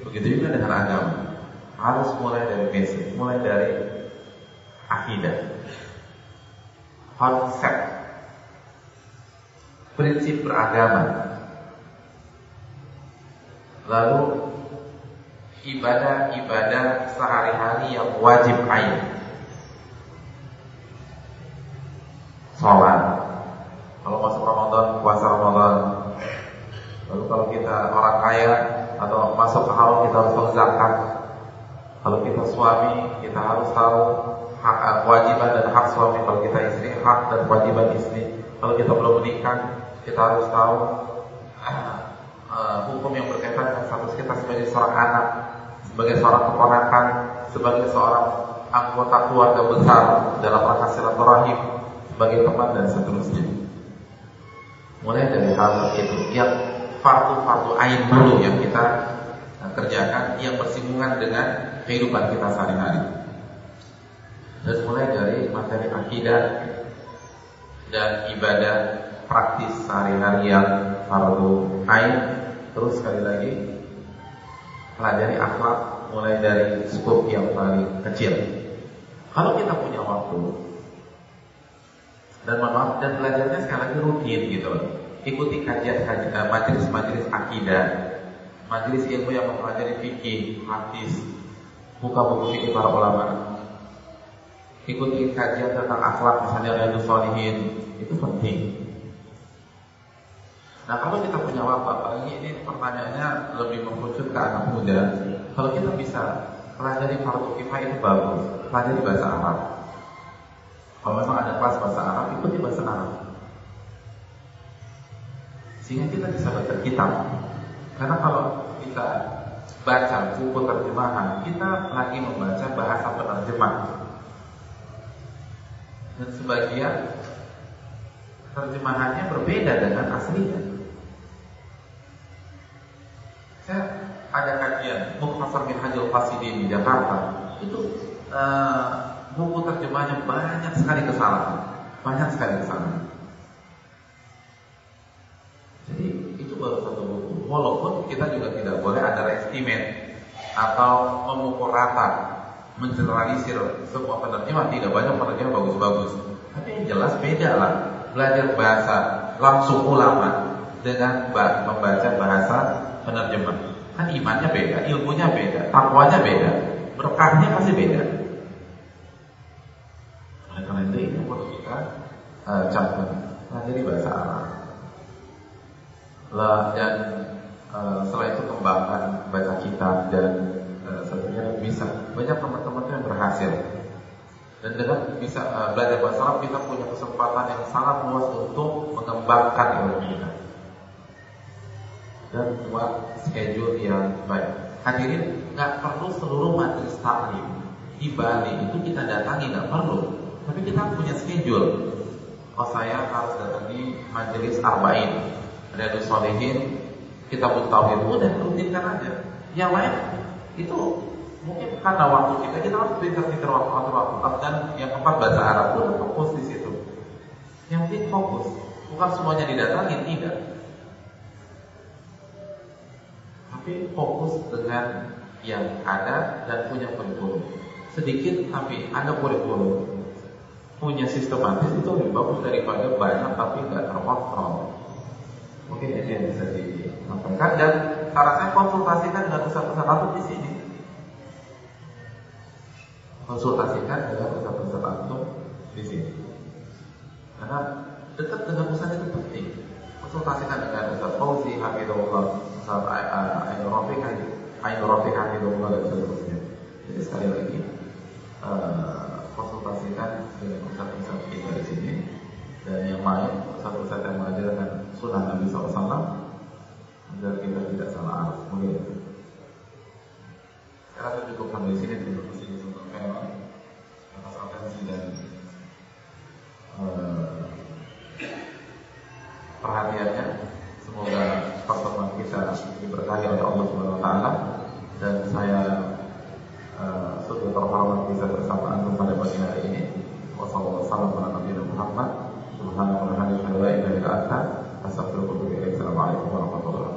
Begitu juga dengan agama. Harus mulai dari basic, mulai dari akidah, konsep, prinsip beragama. Lalu ibadah-ibadah sehari-hari yang wajib ain. Sholat. Kalau masuk Ramadan, puasa Ramadan. Lalu kalau kita orang kaya atau masuk ke haram kita harus zakat. Kalau kita suami, kita harus tahu hak eh, kewajiban dan hak suami. Kalau kita istri, hak dan kewajiban istri. Kalau kita belum menikah, kita harus tahu uh, hukum yang berkaitan dengan status kita sebagai seorang anak, sebagai seorang keponakan, sebagai seorang anggota keluarga besar dalam rangka silaturahim, sebagai teman dan seterusnya. Mulai dari hal itu yang fardu-fardu ain dulu yang kita eh, kerjakan yang bersinggungan dengan kehidupan kita sehari-hari. Dan mulai dari materi akidah dan ibadah praktis sehari-hari yang fardu ain terus sekali lagi pelajari akhlak mulai dari skop yang paling kecil. Kalau kita punya waktu dan maaf dan belajarnya sekali lagi rutin gitu Ikuti kajian eh, majelis-majelis akidah, majelis ilmu yang mempelajari fikih, hadis, buka buku fikih para ulama. Ikuti kajian tentang akhlak misalnya Riyadhus Shalihin, itu penting. Nah kalau kita punya waktu, apalagi ini pertanyaannya lebih mengerucut ke anak muda. Kalau kita bisa pelajari fardu kifayah itu bagus, pelajari bahasa Arab. Kalau memang ada kelas bahasa Arab, ikuti bahasa Arab. Sehingga kita bisa baca kitab. Karena kalau kita baca buku terjemahan, kita lagi membaca bahasa penerjemah. Dan sebagian terjemahannya berbeda dengan aslinya. Saya ada kajian Mukhtasar Minhajul Qasidin di Jakarta. Itu uh, buku terjemahnya banyak sekali kesalahan. Banyak sekali kesalahan. Jadi itu baru satu buku. Walaupun kita juga tidak boleh ada estimate atau memukul rata, mengeneralisir semua penerjemah. Tidak banyak penerjemah bagus-bagus. Tapi yang jelas beda lah. Belajar bahasa langsung ulama dengan membaca bahasa penerjemah. Kan imannya beda, ilmunya beda, takwanya beda, berkahnya pasti beda. Oleh karena itu ini perlu kita uh, campur. Nah, jadi bahasa Arab. Lah dan uh, setelah itu kembangkan baca kitab dan uh, tentunya bisa banyak teman-teman yang berhasil dan dengan bisa belajar bahasa Arab kita punya kesempatan yang sangat luas untuk mengembangkan ilmu kita dan buat schedule yang baik. Hadirin, nggak perlu seluruh majelis taklim di Bali itu kita datangi nggak perlu, tapi kita punya schedule. Oh saya harus datang di majelis arba'in, ada Solehin, kita tauhid udah rutinkan aja. Yang lain itu mungkin karena waktu kita kita harus pintar-pintar waktu waktu dan yang keempat bahasa Arab udah fokus di situ. Yang penting fokus, bukan semuanya didatangi tidak. Tapi fokus dengan yang ada dan punya kurikulum. Sedikit tapi ada kurikulum, punya sistematis itu lebih bagus daripada banyak tapi nggak terkontrol. Mungkin ini yang bisa disampaikan dan cara saya konsultasikan dengan pusat-pusat atau di sini. Konsultasikan dengan pusat-pusat atau di sini. Karena dekat dengan pusat itu penting. Konsultasikan dengan Ustaz Fauzi, Hafizullah, Ustaz Ainu Rafiq Hafizullah dan seterusnya. Jadi sekali lagi uh, konsultasikan dengan ustaz-ustaz kita di sini dan yang lain ustaz-ustaz yang mengajarkan sunnah Nabi SAW agar kita tidak salah arah. Mungkin saya rasa cukup sampai di sini terima kasih untuk Feral atas atensi dan uh, perhatiannya. Semoga pertemuan kita diberkahi oleh Allah Subhanahu wa taala dan saya uh, sudah terhormat bisa bersama antum pada pagi hari ini. Wassalamualaikum warahmatullahi wabarakatuh. Assalamualaikum warahmatullahi wabarakatuh.